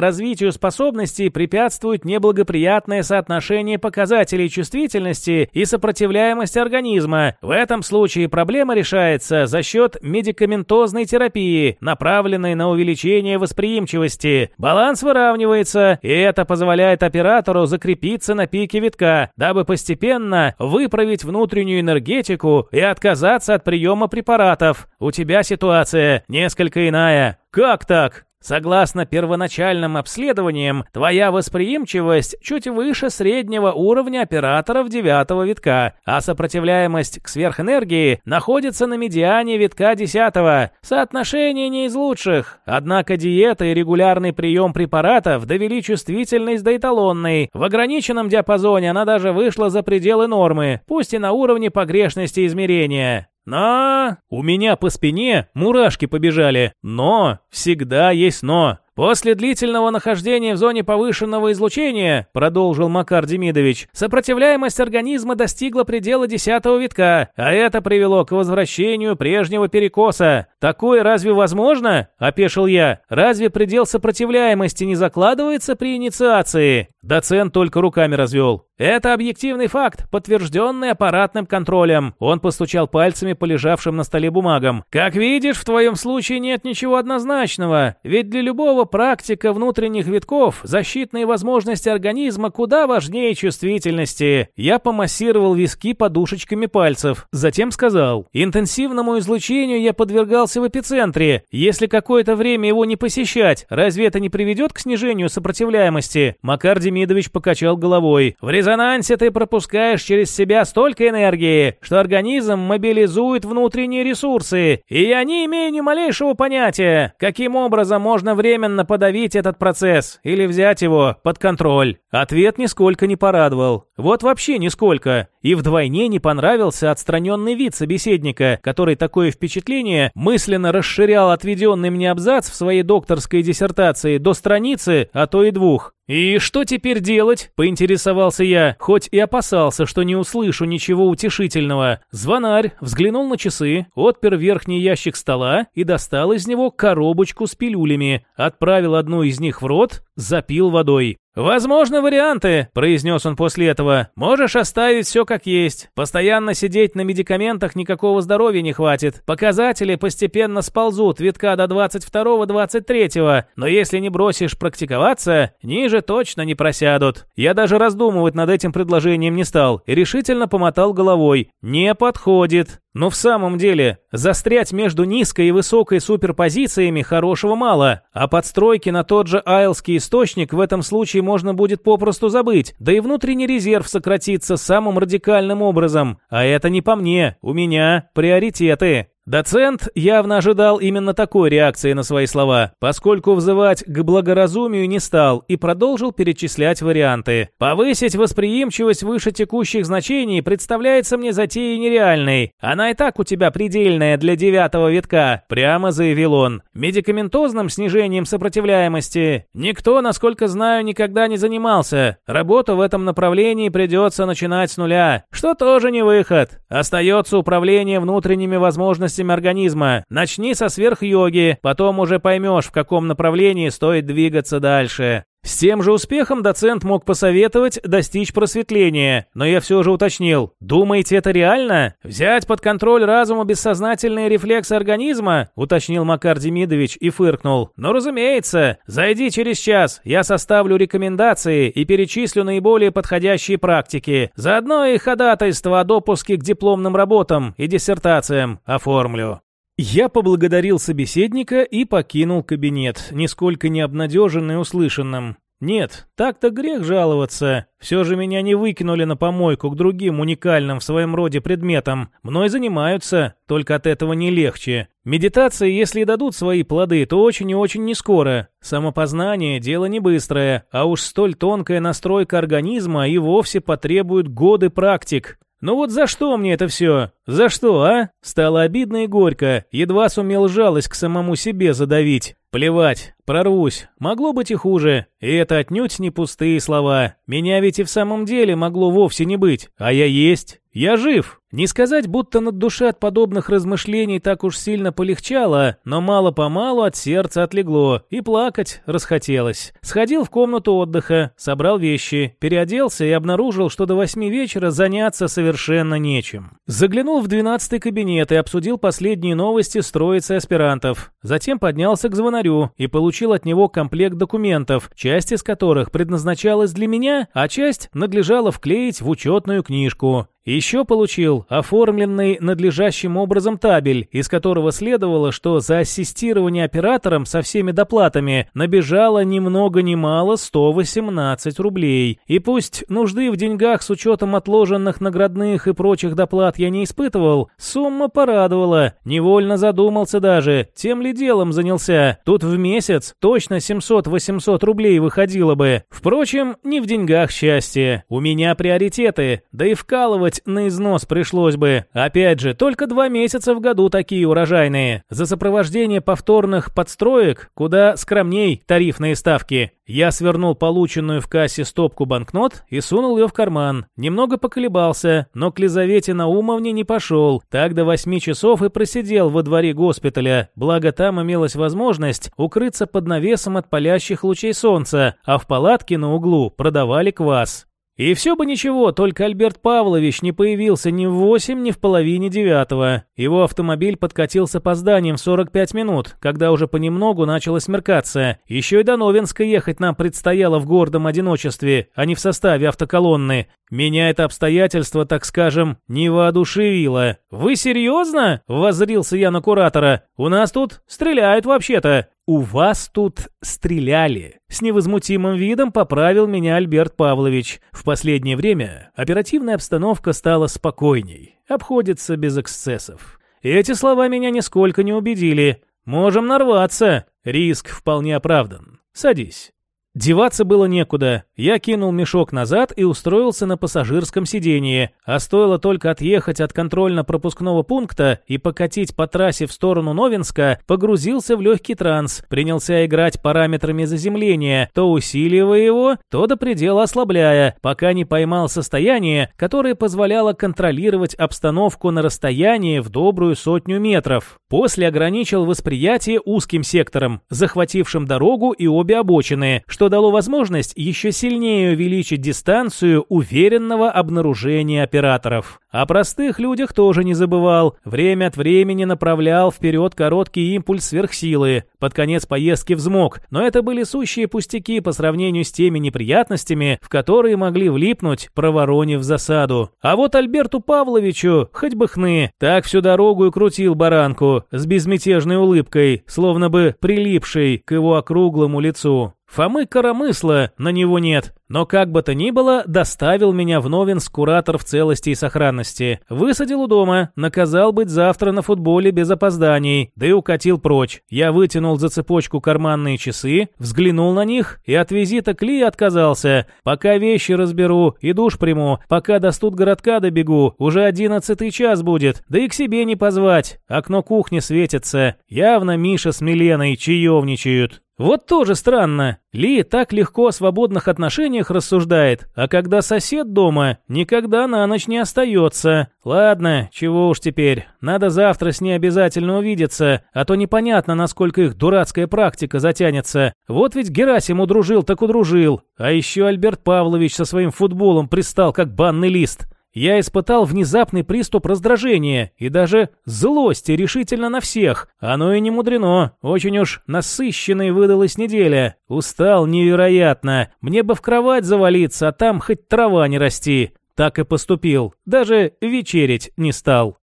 развитию способностей препятствует неблагоприятное соотношение показателей чувствительности и сопротивляемости организма. В этом случае проблема решается за счет медикаментозной терапии, направленной на увеличение восприимчивости. Баланс выравнивается, и это позволяет оператору закрепиться на пике витка, дабы постепенно выправить внутреннюю энергетику и отказаться от приема препаратов. У тебя ситуация несколько иная. Как так? Согласно первоначальным обследованиям, твоя восприимчивость чуть выше среднего уровня операторов девятого витка, а сопротивляемость к сверхэнергии находится на медиане витка десятого. Соотношение не из лучших. Однако диета и регулярный прием препаратов довели чувствительность до эталонной. В ограниченном диапазоне она даже вышла за пределы нормы, пусть и на уровне погрешности измерения. Но у меня по спине мурашки побежали. Но всегда есть но. «После длительного нахождения в зоне повышенного излучения, продолжил Макар Демидович, сопротивляемость организма достигла предела десятого витка, а это привело к возвращению прежнего перекоса. Такое разве возможно?» – опешил я. «Разве предел сопротивляемости не закладывается при инициации?» Доцент только руками развел. «Это объективный факт, подтвержденный аппаратным контролем». Он постучал пальцами по лежавшим на столе бумагам. «Как видишь, в твоем случае нет ничего однозначного, ведь для любого практика внутренних витков, защитные возможности организма куда важнее чувствительности. Я помассировал виски подушечками пальцев. Затем сказал, интенсивному излучению я подвергался в эпицентре. Если какое-то время его не посещать, разве это не приведет к снижению сопротивляемости? Макар Демидович покачал головой. В резонансе ты пропускаешь через себя столько энергии, что организм мобилизует внутренние ресурсы. И я не имею ни малейшего понятия, каким образом можно временно мгновенно подавить этот процесс или взять его под контроль? Ответ нисколько не порадовал. Вот вообще нисколько. И вдвойне не понравился отстраненный вид собеседника, который такое впечатление мысленно расширял отведенный мне абзац в своей докторской диссертации до страницы, а то и двух. «И что теперь делать?» – поинтересовался я, хоть и опасался, что не услышу ничего утешительного. Звонарь взглянул на часы, отпер верхний ящик стола и достал из него коробочку с пилюлями, отправил одну из них в рот, запил водой. «Возможно, варианты», – произнес он после этого. «Можешь оставить все как есть. Постоянно сидеть на медикаментах никакого здоровья не хватит. Показатели постепенно сползут витка до 22-23, но если не бросишь практиковаться, ниже точно не просядут». Я даже раздумывать над этим предложением не стал и решительно помотал головой. «Не подходит». Но в самом деле, застрять между низкой и высокой суперпозициями хорошего мало, а подстройки на тот же айлский источник в этом случае можно будет попросту забыть, да и внутренний резерв сократится самым радикальным образом. А это не по мне, у меня приоритеты. Доцент явно ожидал именно такой реакции на свои слова, поскольку взывать к благоразумию не стал и продолжил перечислять варианты. Повысить восприимчивость выше текущих значений представляется мне затеей нереальной. Она и так у тебя предельная для девятого витка, прямо заявил он. Медикаментозным снижением сопротивляемости никто, насколько знаю, никогда не занимался. Работу в этом направлении придется начинать с нуля, что тоже не выход. Остается управление внутренними возможностями особенностями организма. Начни со сверхйоги, потом уже поймешь, в каком направлении стоит двигаться дальше. С тем же успехом доцент мог посоветовать достичь просветления, но я все же уточнил. Думаете, это реально? Взять под контроль разума бессознательные рефлексы организма? Уточнил Макар Демидович и фыркнул. Ну, разумеется. Зайди через час, я составлю рекомендации и перечислю наиболее подходящие практики. Заодно и ходатайство о допуске к дипломным работам и диссертациям оформлю. Я поблагодарил собеседника и покинул кабинет, нисколько не обнадеженный услышанным. Нет, так-то грех жаловаться. Все же меня не выкинули на помойку к другим уникальным в своем роде предметам. Мной занимаются, только от этого не легче. Медитации, если и дадут свои плоды, то очень и очень не скоро. Самопознание – дело не быстрое, а уж столь тонкая настройка организма и вовсе потребует годы практик. Ну вот за что мне это все? За что, а? Стало обидно и горько, едва сумел жалость к самому себе задавить. Плевать, прорвусь. Могло быть и хуже. И это отнюдь не пустые слова. Меня ведь и в самом деле могло вовсе не быть. А я есть. Я жив. Не сказать, будто над душе от подобных размышлений так уж сильно полегчало, но мало-помалу от сердца отлегло, и плакать расхотелось. Сходил в комнату отдыха, собрал вещи, переоделся и обнаружил, что до восьми вечера заняться совершенно нечем. Заглянул в двенадцатый кабинет и обсудил последние новости с троицей аспирантов. Затем поднялся к звонарю и получил от него комплект документов, часть из которых предназначалась для меня, а часть надлежало вклеить в учетную книжку. Еще получил оформленный надлежащим образом табель, из которого следовало, что за ассистирование оператором со всеми доплатами набежало ни много ни мало 118 рублей. И пусть нужды в деньгах с учетом отложенных наградных и прочих доплат я не испытывал, сумма порадовала. Невольно задумался даже, тем ли делом занялся. Тут в месяц точно 700-800 рублей выходило бы. Впрочем, не в деньгах счастье. У меня приоритеты, да и вкалывать на износ пришлось бы. Опять же, только два месяца в году такие урожайные. За сопровождение повторных подстроек куда скромней тарифные ставки. Я свернул полученную в кассе стопку банкнот и сунул ее в карман. Немного поколебался, но к Лизавете Наумовне не пошел. Так до восьми часов и просидел во дворе госпиталя. Благо там имелась возможность укрыться под навесом от палящих лучей солнца, а в палатке на углу продавали квас. И все бы ничего, только Альберт Павлович не появился ни в восемь, ни в половине девятого. Его автомобиль подкатил с опозданием в 45 минут, когда уже понемногу начало смеркаться. Еще и до Новинска ехать нам предстояло в гордом одиночестве, а не в составе автоколонны. Меня это обстоятельство, так скажем, не воодушевило. «Вы серьезно?» – воззрился я на куратора. «У нас тут стреляют вообще-то». «У вас тут стреляли», — с невозмутимым видом поправил меня Альберт Павлович. В последнее время оперативная обстановка стала спокойней, обходится без эксцессов. Эти слова меня нисколько не убедили. «Можем нарваться. Риск вполне оправдан. Садись». Деваться было некуда. Я кинул мешок назад и устроился на пассажирском сиденье. А стоило только отъехать от контрольно-пропускного пункта и покатить по трассе в сторону Новинска, погрузился в легкий транс, принялся играть параметрами заземления, то усиливая его, то до предела ослабляя, пока не поймал состояние, которое позволяло контролировать обстановку на расстоянии в добрую сотню метров. После ограничил восприятие узким сектором, захватившим дорогу и обе обочины, что что дало возможность еще сильнее увеличить дистанцию уверенного обнаружения операторов. О простых людях тоже не забывал. Время от времени направлял вперед короткий импульс сверхсилы. Под конец поездки взмок, но это были сущие пустяки по сравнению с теми неприятностями, в которые могли влипнуть, проворонив засаду. А вот Альберту Павловичу, хоть бы хны, так всю дорогу и крутил баранку, с безмятежной улыбкой, словно бы прилипшей к его округлому лицу. Фомы коромысла на него нет, но как бы то ни было, доставил меня в Новинск куратор в целости и сохранности. Высадил у дома, наказал быть завтра на футболе без опозданий, да и укатил прочь. Я вытянул за цепочку карманные часы, взглянул на них и от визита к Ли отказался. Пока вещи разберу и душ приму, пока до студгородка добегу, уже одиннадцатый час будет, да и к себе не позвать. Окно кухни светится. Явно Миша с Миленой чаевничают. Вот тоже странно. Ли так легко о свободных отношениях рассуждает, а когда сосед дома, никогда на ночь не остается. Ладно, чего уж теперь. Надо завтра с ней обязательно увидеться, а то непонятно, насколько их дурацкая практика затянется. Вот ведь Герасим удружил так удружил. А еще Альберт Павлович со своим футболом пристал, как банный лист. Я испытал внезапный приступ раздражения и даже злости решительно на всех. Оно и не мудрено. Очень уж насыщенной выдалась неделя. Устал невероятно. Мне бы в кровать завалиться, а там хоть трава не расти. Так и поступил. Даже вечерить не стал.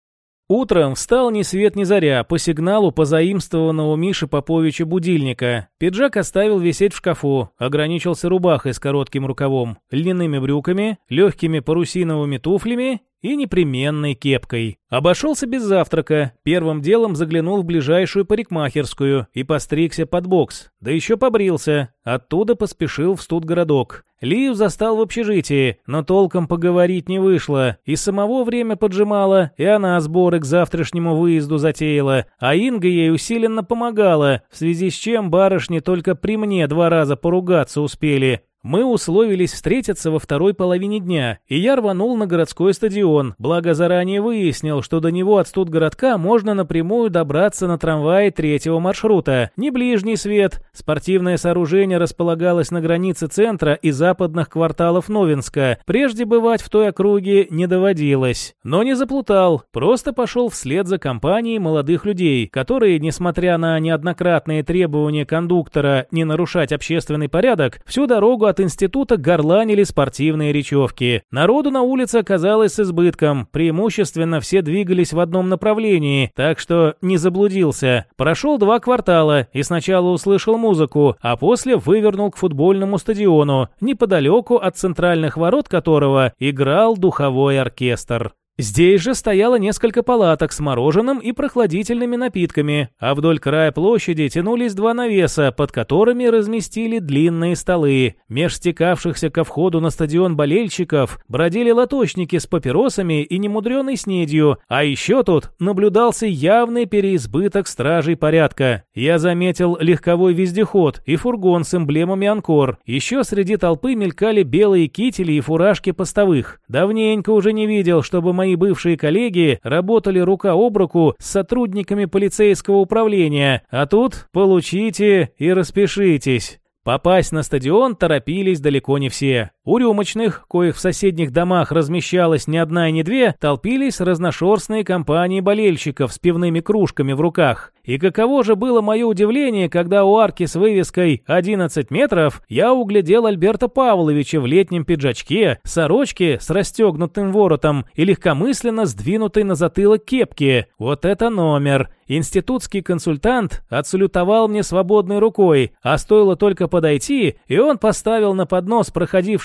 Утром встал ни свет ни заря по сигналу позаимствованного Миши Поповича будильника. Пиджак оставил висеть в шкафу, ограничился рубахой с коротким рукавом, льняными брюками, легкими парусиновыми туфлями и непременной кепкой. Обошелся без завтрака, первым делом заглянул в ближайшую парикмахерскую и постригся под бокс, да еще побрился, оттуда поспешил в студгородок. Лию застал в общежитии, но толком поговорить не вышло, и самого время поджимало, и она сборы к завтрашнему выезду затеяла, а Инга ей усиленно помогала, в связи с чем барышни только при мне два раза поругаться успели, мы условились встретиться во второй половине дня, и я рванул на городской стадион, благо заранее выяснил, что до него от студгородка можно напрямую добраться на трамвае третьего маршрута. Не ближний свет, спортивное сооружение располагалось на границе центра и западных кварталов Новинска. Прежде бывать в той округе не доводилось. Но не заплутал, просто пошел вслед за компанией молодых людей, которые, несмотря на неоднократные требования кондуктора не нарушать общественный порядок, всю дорогу от института горланили спортивные речевки. Народу на улице оказалось с избытком, преимущественно все двигались в одном направлении, так что не заблудился. Прошел два квартала и сначала услышал музыку, а после вывернул к футбольному стадиону, неподалеку от центральных ворот которого играл духовой оркестр. Здесь же стояло несколько палаток с мороженым и прохладительными напитками, а вдоль края площади тянулись два навеса, под которыми разместили длинные столы. Меж стекавшихся ко входу на стадион болельщиков бродили лоточники с папиросами и немудреной снедью, а еще тут наблюдался явный переизбыток стражей порядка. Я заметил легковой вездеход и фургон с эмблемами «Анкор». Еще среди толпы мелькали белые кители и фуражки постовых. Давненько уже не видел, чтобы мои бывшие коллеги работали рука об руку с сотрудниками полицейского управления, а тут получите и распишитесь. Попасть на стадион торопились далеко не все. У рюмочных, коих в соседних домах размещалось не одна и не две, толпились разношерстные компании болельщиков с пивными кружками в руках. И каково же было мое удивление, когда у арки с вывеской «11 метров» я углядел Альберта Павловича в летнем пиджачке, сорочке с расстегнутым воротом и легкомысленно сдвинутой на затылок кепки. Вот это номер! Институтский консультант отсалютовал мне свободной рукой, а стоило только подойти, и он поставил на поднос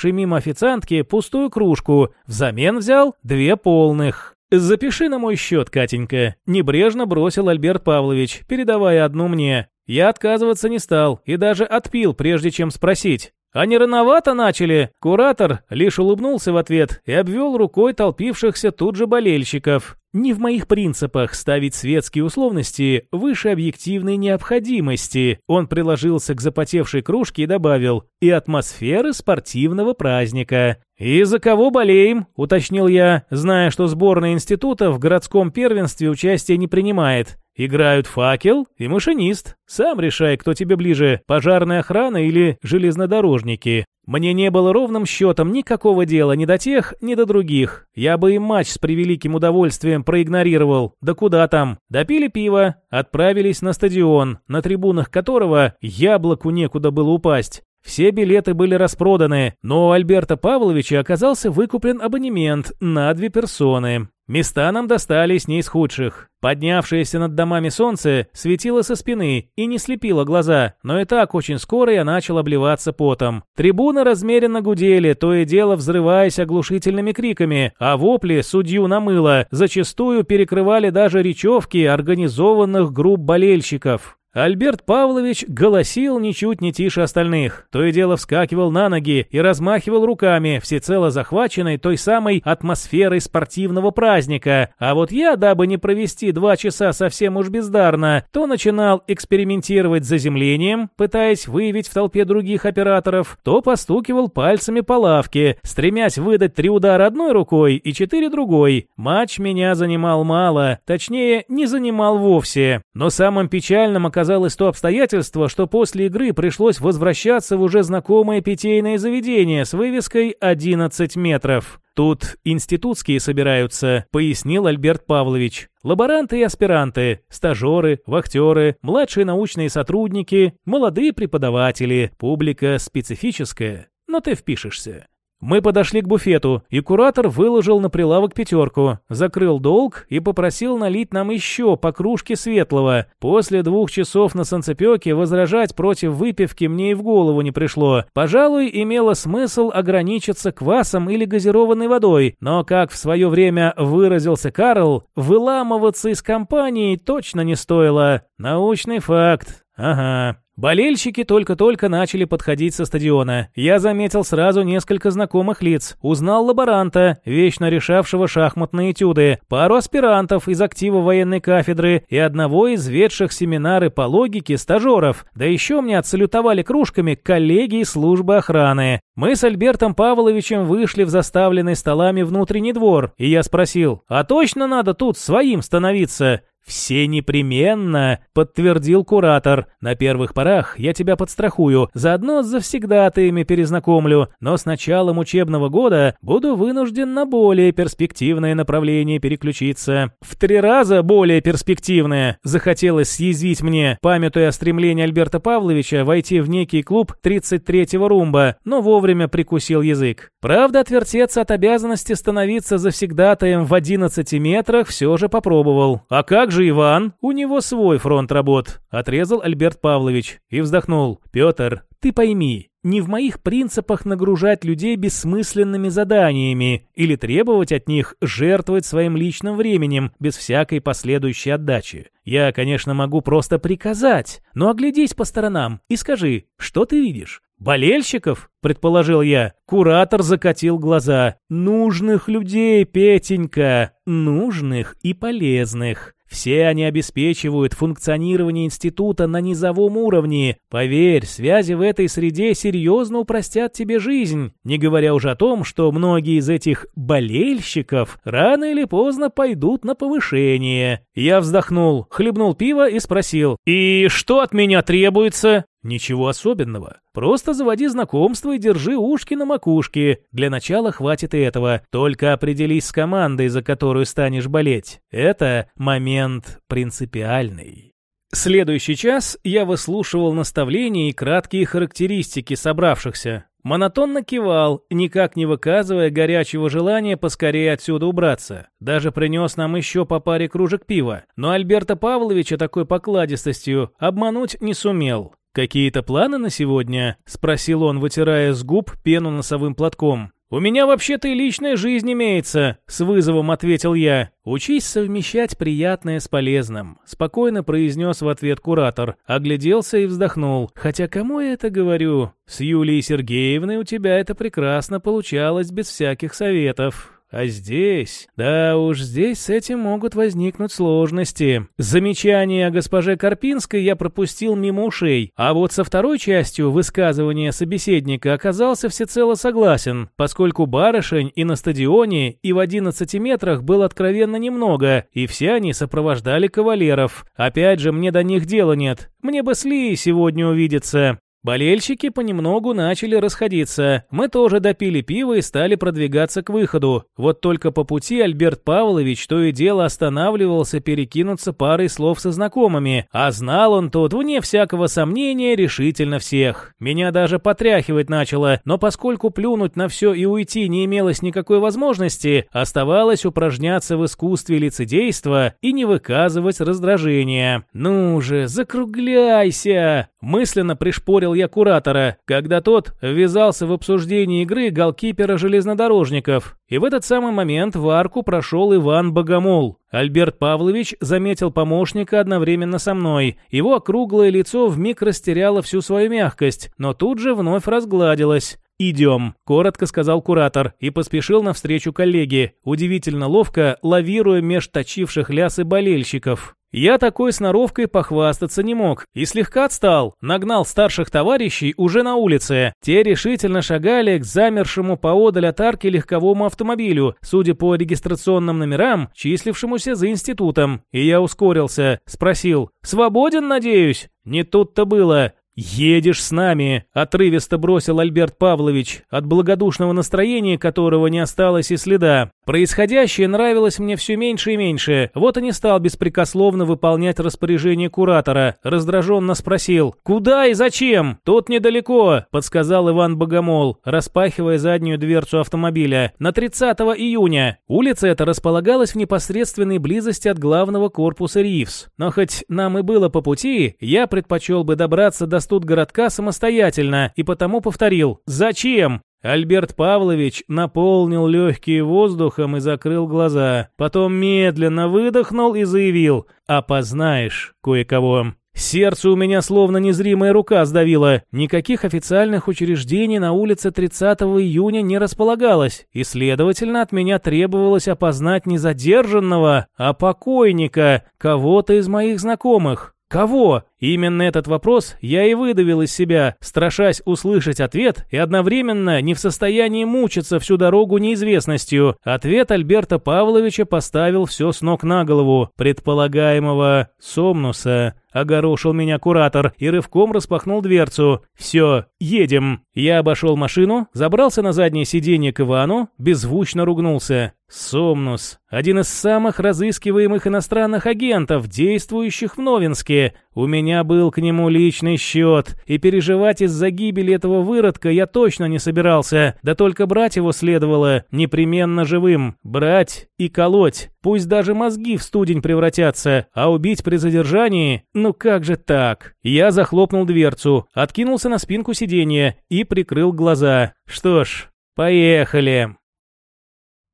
проходившей мимо официантки пустую кружку, взамен взял две полных. «Запиши на мой счет, Катенька», — небрежно бросил Альберт Павлович, передавая одну мне. Я отказываться не стал и даже отпил, прежде чем спросить. «А не рановато начали?» Куратор лишь улыбнулся в ответ и обвел рукой толпившихся тут же болельщиков. Не в моих принципах ставить светские условности выше объективной необходимости. Он приложился к запотевшей кружке и добавил «и атмосферы спортивного праздника». «И за кого болеем?» – уточнил я, зная, что сборная института в городском первенстве участия не принимает. Играют факел и машинист. Сам решай, кто тебе ближе, пожарная охрана или железнодорожники. Мне не было ровным счетом никакого дела ни до тех, ни до других. Я бы и матч с превеликим удовольствием проигнорировал. Да куда там? Допили пиво, отправились на стадион, на трибунах которого яблоку некуда было упасть. Все билеты были распроданы, но у Альберта Павловича оказался выкуплен абонемент на две персоны. Места нам достались не из худших. Поднявшееся над домами солнце светило со спины и не слепило глаза, но и так очень скоро я начал обливаться потом. Трибуны размеренно гудели, то и дело взрываясь оглушительными криками, а вопли судью намыло, зачастую перекрывали даже речевки организованных групп болельщиков. Альберт Павлович голосил ничуть не тише остальных. То и дело вскакивал на ноги и размахивал руками, всецело захваченной той самой атмосферой спортивного праздника. А вот я, дабы не провести два часа совсем уж бездарно, то начинал экспериментировать с заземлением, пытаясь выявить в толпе других операторов, то постукивал пальцами по лавке, стремясь выдать три удара одной рукой и четыре другой. Матч меня занимал мало, точнее, не занимал вовсе. Но самым печальным оказалось то обстоятельство, что после игры пришлось возвращаться в уже знакомое питейное заведение с вывеской «11 метров». «Тут институтские собираются», — пояснил Альберт Павлович. «Лаборанты и аспиранты, стажеры, вахтеры, младшие научные сотрудники, молодые преподаватели, публика специфическая. Но ты впишешься». Мы подошли к буфету, и куратор выложил на прилавок пятерку, закрыл долг и попросил налить нам еще по кружке светлого. После двух часов на санцепёке возражать против выпивки мне и в голову не пришло. Пожалуй, имело смысл ограничиться квасом или газированной водой, но, как в свое время выразился Карл, выламываться из компании точно не стоило. Научный факт. Ага. Болельщики только-только начали подходить со стадиона. Я заметил сразу несколько знакомых лиц. Узнал лаборанта, вечно решавшего шахматные этюды, пару аспирантов из актива военной кафедры и одного из ведших семинары по логике стажеров. Да еще мне отсалютовали кружками коллеги службы охраны. Мы с Альбертом Павловичем вышли в заставленный столами внутренний двор, и я спросил, а точно надо тут своим становиться? «Все непременно», — подтвердил куратор. «На первых порах я тебя подстрахую, заодно с завсегдатаями перезнакомлю, но с началом учебного года буду вынужден на более перспективное направление переключиться». «В три раза более перспективное», — захотелось съязвить мне, памятуя о стремлении Альберта Павловича войти в некий клуб 33-го румба, но вовремя прикусил язык. Правда, отвертеться от обязанности становиться завсегдатаем в 11 метрах все же попробовал. А как же же Иван, у него свой фронт работ», — отрезал Альберт Павлович и вздохнул. «Петр, ты пойми, не в моих принципах нагружать людей бессмысленными заданиями или требовать от них жертвовать своим личным временем без всякой последующей отдачи. Я, конечно, могу просто приказать, но оглядись по сторонам и скажи, что ты видишь? «Болельщиков?» — предположил я. Куратор закатил глаза. «Нужных людей, Петенька, нужных и полезных. Все они обеспечивают функционирование института на низовом уровне. Поверь, связи в этой среде серьезно упростят тебе жизнь, не говоря уже о том, что многие из этих болельщиков рано или поздно пойдут на повышение. Я вздохнул, хлебнул пиво и спросил, «И что от меня требуется?» Ничего особенного. Просто заводи знакомство и держи ушки на макушке. Для начала хватит и этого. Только определись с командой, за которую станешь болеть. Это момент принципиальный. Следующий час я выслушивал наставления и краткие характеристики собравшихся. Монотонно кивал, никак не выказывая горячего желания поскорее отсюда убраться. Даже принес нам еще по паре кружек пива. Но Альберта Павловича такой покладистостью обмануть не сумел. «Какие-то планы на сегодня?» — спросил он, вытирая с губ пену носовым платком. «У меня вообще-то и личная жизнь имеется», — с вызовом ответил я. «Учись совмещать приятное с полезным», — спокойно произнес в ответ куратор. Огляделся и вздохнул. «Хотя кому я это говорю? С Юлией Сергеевной у тебя это прекрасно получалось без всяких советов». А здесь... Да уж, здесь с этим могут возникнуть сложности. Замечание о госпоже Карпинской я пропустил мимо ушей, а вот со второй частью высказывания собеседника оказался всецело согласен, поскольку барышень и на стадионе, и в 11 метрах было откровенно немного, и все они сопровождали кавалеров. Опять же, мне до них дела нет. Мне бы с Ли сегодня увидеться. Болельщики понемногу начали расходиться. Мы тоже допили пиво и стали продвигаться к выходу. Вот только по пути Альберт Павлович то и дело останавливался перекинуться парой слов со знакомыми, а знал он тут, вне всякого сомнения, решительно всех. Меня даже потряхивать начало, но поскольку плюнуть на все и уйти не имелось никакой возможности, оставалось упражняться в искусстве лицедейства и не выказывать раздражения. «Ну же, закругляйся!» Мысленно пришпорил я куратора, когда тот ввязался в обсуждение игры голкипера железнодорожников. И в этот самый момент в арку прошел Иван Богомол. Альберт Павлович заметил помощника одновременно со мной. Его округлое лицо вмиг растеряло всю свою мягкость, но тут же вновь разгладилось. «Идем», – коротко сказал куратор и поспешил навстречу коллеге, удивительно ловко лавируя меж точивших лясы болельщиков. Я такой сноровкой похвастаться не мог и слегка отстал, нагнал старших товарищей уже на улице. Те решительно шагали к замершему поодаль от арки легковому автомобилю, судя по регистрационным номерам, числившемуся за институтом. И я ускорился, спросил «Свободен, надеюсь?» Не тут-то было. «Едешь с нами», – отрывисто бросил Альберт Павлович, от благодушного настроения которого не осталось и следа. Происходящее нравилось мне все меньше и меньше, вот и не стал беспрекословно выполнять распоряжение куратора. Раздраженно спросил «Куда и зачем?» «Тут недалеко», – подсказал Иван Богомол, распахивая заднюю дверцу автомобиля. «На 30 июня». Улица эта располагалась в непосредственной близости от главного корпуса Ривс. Но хоть нам и было по пути, я предпочел бы добраться до студгородка самостоятельно и потому повторил «Зачем?». Альберт Павлович наполнил легкие воздухом и закрыл глаза. Потом медленно выдохнул и заявил «Опознаешь кое-кого». Сердце у меня словно незримая рука сдавила. Никаких официальных учреждений на улице 30 июня не располагалось, и, следовательно, от меня требовалось опознать не задержанного, а покойника, кого-то из моих знакомых. Кого? Именно этот вопрос я и выдавил из себя, страшась услышать ответ и одновременно не в состоянии мучиться всю дорогу неизвестностью. Ответ Альберта Павловича поставил все с ног на голову. Предполагаемого Сомнуса. Огорошил меня куратор и рывком распахнул дверцу. «Все, едем». Я обошел машину, забрался на заднее сиденье к Ивану, беззвучно ругнулся. Сомнус. Один из самых разыскиваемых иностранных агентов, действующих в Новинске. У меня был к нему личный счет, и переживать из-за гибели этого выродка я точно не собирался, да только брать его следовало непременно живым. Брать и колоть. Пусть даже мозги в студень превратятся, а убить при задержании? Ну как же так? Я захлопнул дверцу, откинулся на спинку сиденья и прикрыл глаза. Что ж, поехали.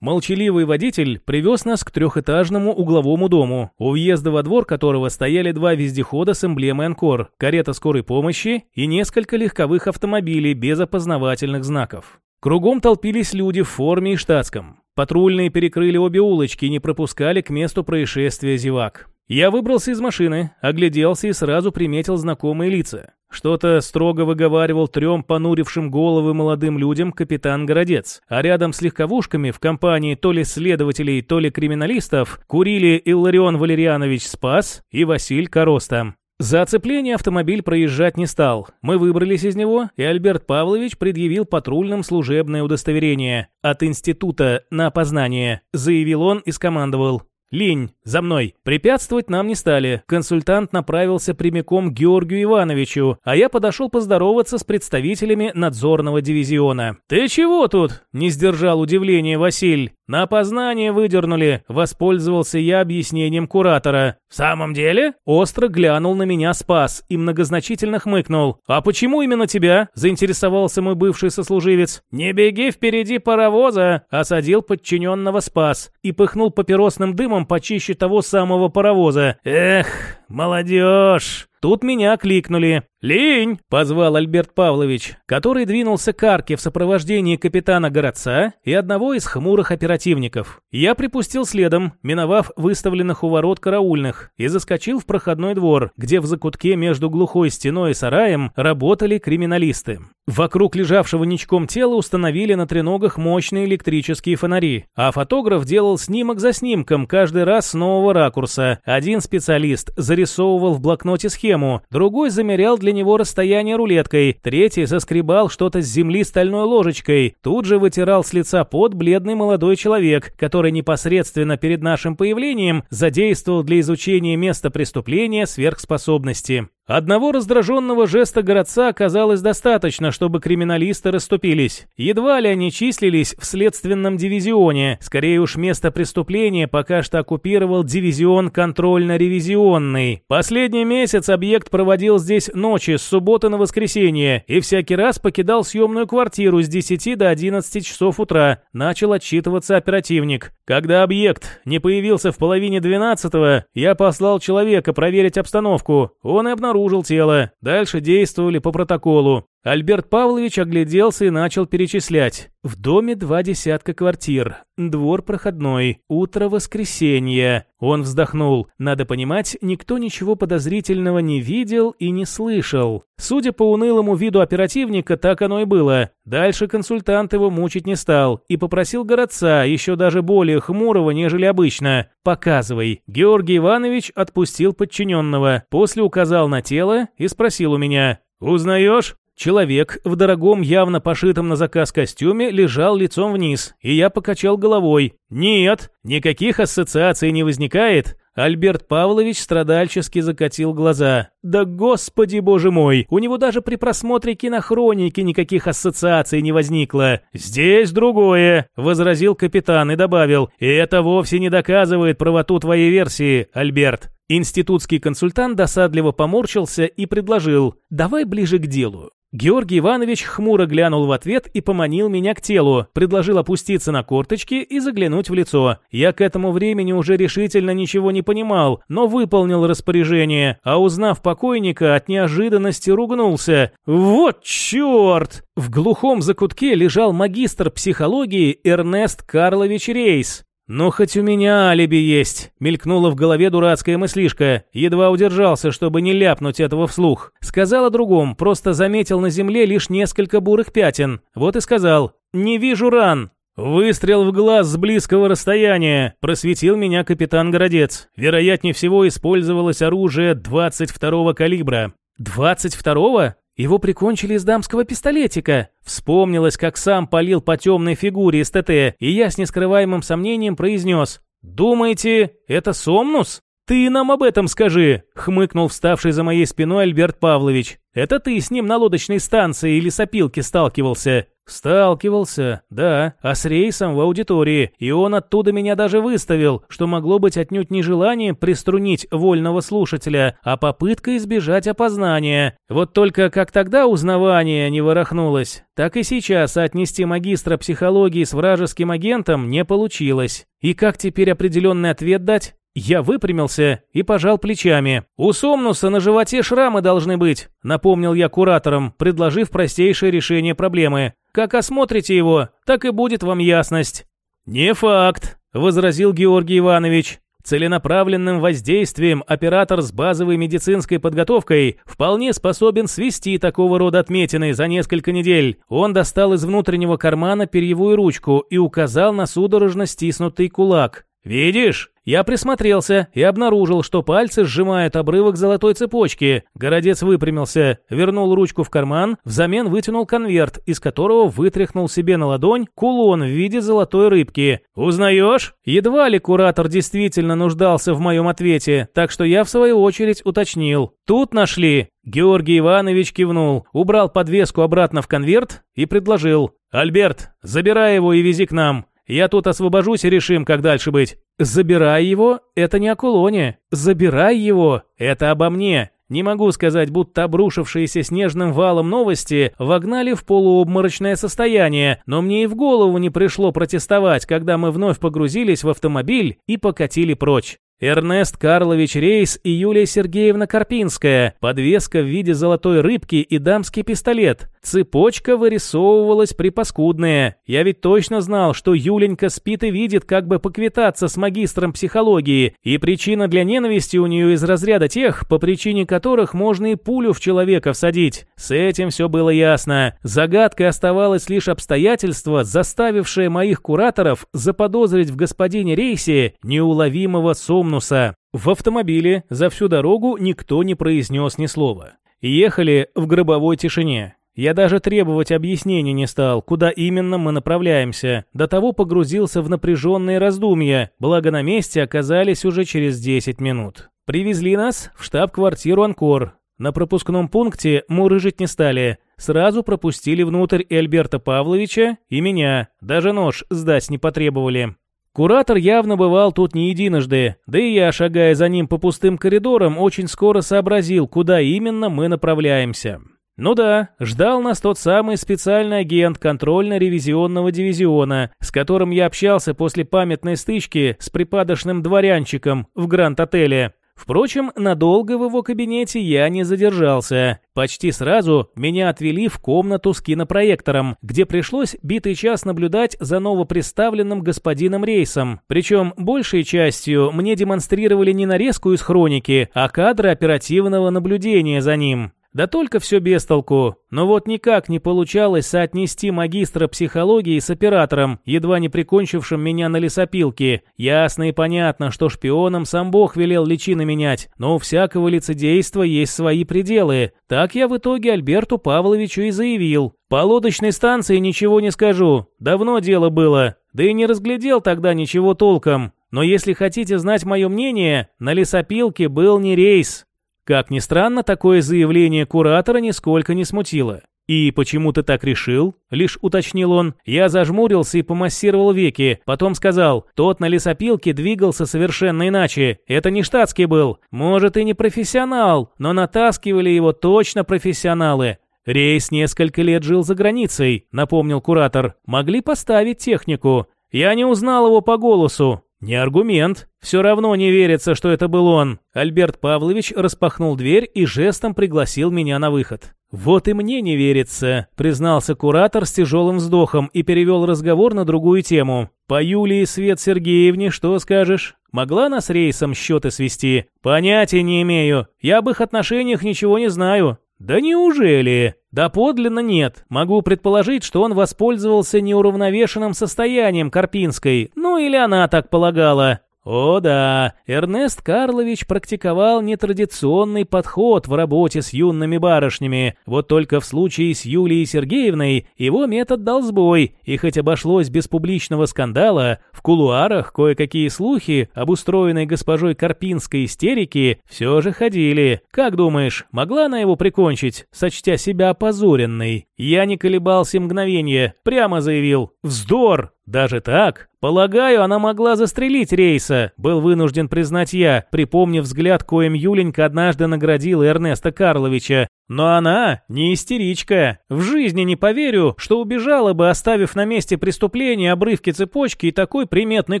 Молчаливый водитель привез нас к трехэтажному угловому дому, у въезда во двор которого стояли два вездехода с эмблемой «Анкор», карета скорой помощи и несколько легковых автомобилей без опознавательных знаков. Кругом толпились люди в форме и штатском. Патрульные перекрыли обе улочки и не пропускали к месту происшествия зевак. Я выбрался из машины, огляделся и сразу приметил знакомые лица. Что-то строго выговаривал трем понурившим головы молодым людям капитан Городец, а рядом с легковушками в компании то ли следователей, то ли криминалистов курили Илларион Валерьянович Спас и Василь Короста. За оцепление автомобиль проезжать не стал. Мы выбрались из него, и Альберт Павлович предъявил патрульным служебное удостоверение. От института на опознание, заявил он и скомандовал. «Линь, за мной!» Препятствовать нам не стали. Консультант направился прямиком к Георгию Ивановичу, а я подошел поздороваться с представителями надзорного дивизиона. «Ты чего тут?» – не сдержал удивления Василь. «На опознание выдернули», – воспользовался я объяснением куратора. «В самом деле?» – остро глянул на меня Спас и многозначительно хмыкнул. «А почему именно тебя?» – заинтересовался мой бывший сослуживец. «Не беги впереди паровоза!» – осадил подчиненного Спас и пыхнул папиросным дымом почище того самого паровоза. «Эх, молодежь!» Тут меня кликнули. «Линь!» – позвал Альберт Павлович, который двинулся к арке в сопровождении капитана городца и одного из хмурых оперативников. Я припустил следом, миновав выставленных у ворот караульных, и заскочил в проходной двор, где в закутке между глухой стеной и сараем работали криминалисты. Вокруг лежавшего ничком тела установили на треногах мощные электрические фонари, а фотограф делал снимок за снимком каждый раз с нового ракурса. Один специалист зарисовывал в блокноте схему, другой замерял для него расстояние рулеткой, третий соскребал что-то с земли стальной ложечкой. Тут же вытирал с лица под бледный молодой человек, который непосредственно перед нашим появлением задействовал для изучения места преступления сверхспособности. Одного раздраженного жеста городца оказалось достаточно, чтобы криминалисты расступились. Едва ли они числились в следственном дивизионе, скорее уж место преступления пока что оккупировал дивизион контрольно-ревизионный. Последний месяц объект проводил здесь ночи с субботы на воскресенье и всякий раз покидал съемную квартиру с 10 до 11 часов утра, начал отчитываться оперативник. Когда объект не появился в половине 12 я послал человека проверить обстановку. Он и обнаружил обнаружил тело. Дальше действовали по протоколу. Альберт Павлович огляделся и начал перечислять. В доме два десятка квартир. Двор проходной. Утро воскресенья. Он вздохнул. Надо понимать, никто ничего подозрительного не видел и не слышал. Судя по унылому виду оперативника, так оно и было. Дальше консультант его мучить не стал и попросил городца, еще даже более хмурого, нежели обычно. «Показывай». Георгий Иванович отпустил подчиненного, после указал на тело и спросил у меня. «Узнаешь?» Человек в дорогом, явно пошитом на заказ костюме лежал лицом вниз, и я покачал головой. «Нет, никаких ассоциаций не возникает». Альберт Павлович страдальчески закатил глаза. «Да господи боже мой, у него даже при просмотре кинохроники никаких ассоциаций не возникло. Здесь другое», — возразил капитан и добавил. «И это вовсе не доказывает правоту твоей версии, Альберт». Институтский консультант досадливо поморщился и предложил «давай ближе к делу». Георгий Иванович хмуро глянул в ответ и поманил меня к телу, предложил опуститься на корточки и заглянуть в лицо. Я к этому времени уже решительно ничего не понимал, но выполнил распоряжение, а узнав покойника, от неожиданности ругнулся. «Вот черт!» В глухом закутке лежал магистр психологии Эрнест Карлович Рейс. «Ну, хоть у меня алиби есть», — мелькнула в голове дурацкая мыслишка. Едва удержался, чтобы не ляпнуть этого вслух. Сказал о другом, просто заметил на земле лишь несколько бурых пятен. Вот и сказал «Не вижу ран». «Выстрел в глаз с близкого расстояния», — просветил меня капитан Городец. Вероятнее всего, использовалось оружие 22-го калибра. «22-го?» Его прикончили из дамского пистолетика. Вспомнилось, как сам палил по темной фигуре из ТТ, и я с нескрываемым сомнением произнес. «Думаете, это Сомнус?» «Ты нам об этом скажи», — хмыкнул вставший за моей спиной Альберт Павлович. «Это ты с ним на лодочной станции или сопилке сталкивался?» «Сталкивался, да, а с рейсом в аудитории, и он оттуда меня даже выставил, что могло быть отнюдь не желание приструнить вольного слушателя, а попытка избежать опознания. Вот только как тогда узнавание не ворохнулось, так и сейчас отнести магистра психологии с вражеским агентом не получилось. И как теперь определенный ответ дать? Я выпрямился и пожал плечами. «У Сомнуса на животе шрамы должны быть», — напомнил я кураторам, предложив простейшее решение проблемы. «Как осмотрите его, так и будет вам ясность». «Не факт», — возразил Георгий Иванович. Целенаправленным воздействием оператор с базовой медицинской подготовкой вполне способен свести такого рода отметины за несколько недель. Он достал из внутреннего кармана перьевую ручку и указал на судорожно стиснутый кулак. «Видишь? Я присмотрелся и обнаружил, что пальцы сжимают обрывок золотой цепочки. Городец выпрямился, вернул ручку в карман, взамен вытянул конверт, из которого вытряхнул себе на ладонь кулон в виде золотой рыбки. «Узнаешь?» Едва ли куратор действительно нуждался в моем ответе, так что я в свою очередь уточнил. «Тут нашли». Георгий Иванович кивнул, убрал подвеску обратно в конверт и предложил. «Альберт, забирай его и вези к нам. Я тут освобожусь и решим, как дальше быть. Забирай его – это не о кулоне. Забирай его – это обо мне. Не могу сказать, будто обрушившиеся снежным валом новости вогнали в полуобморочное состояние, но мне и в голову не пришло протестовать, когда мы вновь погрузились в автомобиль и покатили прочь. Эрнест Карлович Рейс и Юлия Сергеевна Карпинская, подвеска в виде золотой рыбки и дамский пистолет. Цепочка вырисовывалась припаскудная. Я ведь точно знал, что Юленька спит и видит, как бы поквитаться с магистром психологии, и причина для ненависти у нее из разряда тех, по причине которых можно и пулю в человека всадить. С этим все было ясно. Загадкой оставалось лишь обстоятельство, заставившее моих кураторов заподозрить в господине Рейсе неуловимого сумма Сомнуса. В автомобиле за всю дорогу никто не произнес ни слова. Ехали в гробовой тишине. Я даже требовать объяснений не стал, куда именно мы направляемся. До того погрузился в напряженные раздумья, благо на месте оказались уже через 10 минут. Привезли нас в штаб-квартиру «Анкор». На пропускном пункте мурыжить не стали. Сразу пропустили внутрь и Альберта Павловича, и меня. Даже нож сдать не потребовали. Куратор явно бывал тут не единожды, да и я, шагая за ним по пустым коридорам, очень скоро сообразил, куда именно мы направляемся. Ну да, ждал нас тот самый специальный агент контрольно-ревизионного дивизиона, с которым я общался после памятной стычки с припадочным дворянчиком в Гранд-отеле. Впрочем, надолго в его кабинете я не задержался. Почти сразу меня отвели в комнату с кинопроектором, где пришлось битый час наблюдать за новоприставленным господином Рейсом. Причем большей частью мне демонстрировали не нарезку из хроники, а кадры оперативного наблюдения за ним. Да только все без толку. Но вот никак не получалось соотнести магистра психологии с оператором, едва не прикончившим меня на лесопилке. Ясно и понятно, что шпионам сам Бог велел личины менять, но у всякого лицедейства есть свои пределы. Так я в итоге Альберту Павловичу и заявил. По лодочной станции ничего не скажу. Давно дело было. Да и не разглядел тогда ничего толком. Но если хотите знать мое мнение, на лесопилке был не рейс. Как ни странно, такое заявление куратора нисколько не смутило. «И почему ты так решил?» — лишь уточнил он. Я зажмурился и помассировал веки. Потом сказал, тот на лесопилке двигался совершенно иначе. Это не штатский был. Может, и не профессионал, но натаскивали его точно профессионалы. «Рейс несколько лет жил за границей», — напомнил куратор. «Могли поставить технику. Я не узнал его по голосу. «Не аргумент. Все равно не верится, что это был он». Альберт Павлович распахнул дверь и жестом пригласил меня на выход. «Вот и мне не верится», — признался куратор с тяжелым вздохом и перевел разговор на другую тему. «По Юлии Свет Сергеевне что скажешь? Могла нас рейсом счеты свести? Понятия не имею. Я об их отношениях ничего не знаю. «Да неужели?» «Да подлинно нет. Могу предположить, что он воспользовался неуравновешенным состоянием Карпинской, ну или она так полагала. О да, Эрнест Карлович практиковал нетрадиционный подход в работе с юными барышнями. Вот только в случае с Юлией Сергеевной его метод дал сбой, и хоть обошлось без публичного скандала, в кулуарах кое-какие слухи об устроенной госпожой Карпинской истерике все же ходили. Как думаешь, могла она его прикончить, сочтя себя опозоренной? Я не колебался мгновение, прямо заявил «Вздор!» Даже так? Полагаю, она могла застрелить Рейса, был вынужден признать я, припомнив взгляд, коим Юленька однажды наградила Эрнеста Карловича. Но она не истеричка. В жизни не поверю, что убежала бы, оставив на месте преступления обрывки цепочки и такой приметный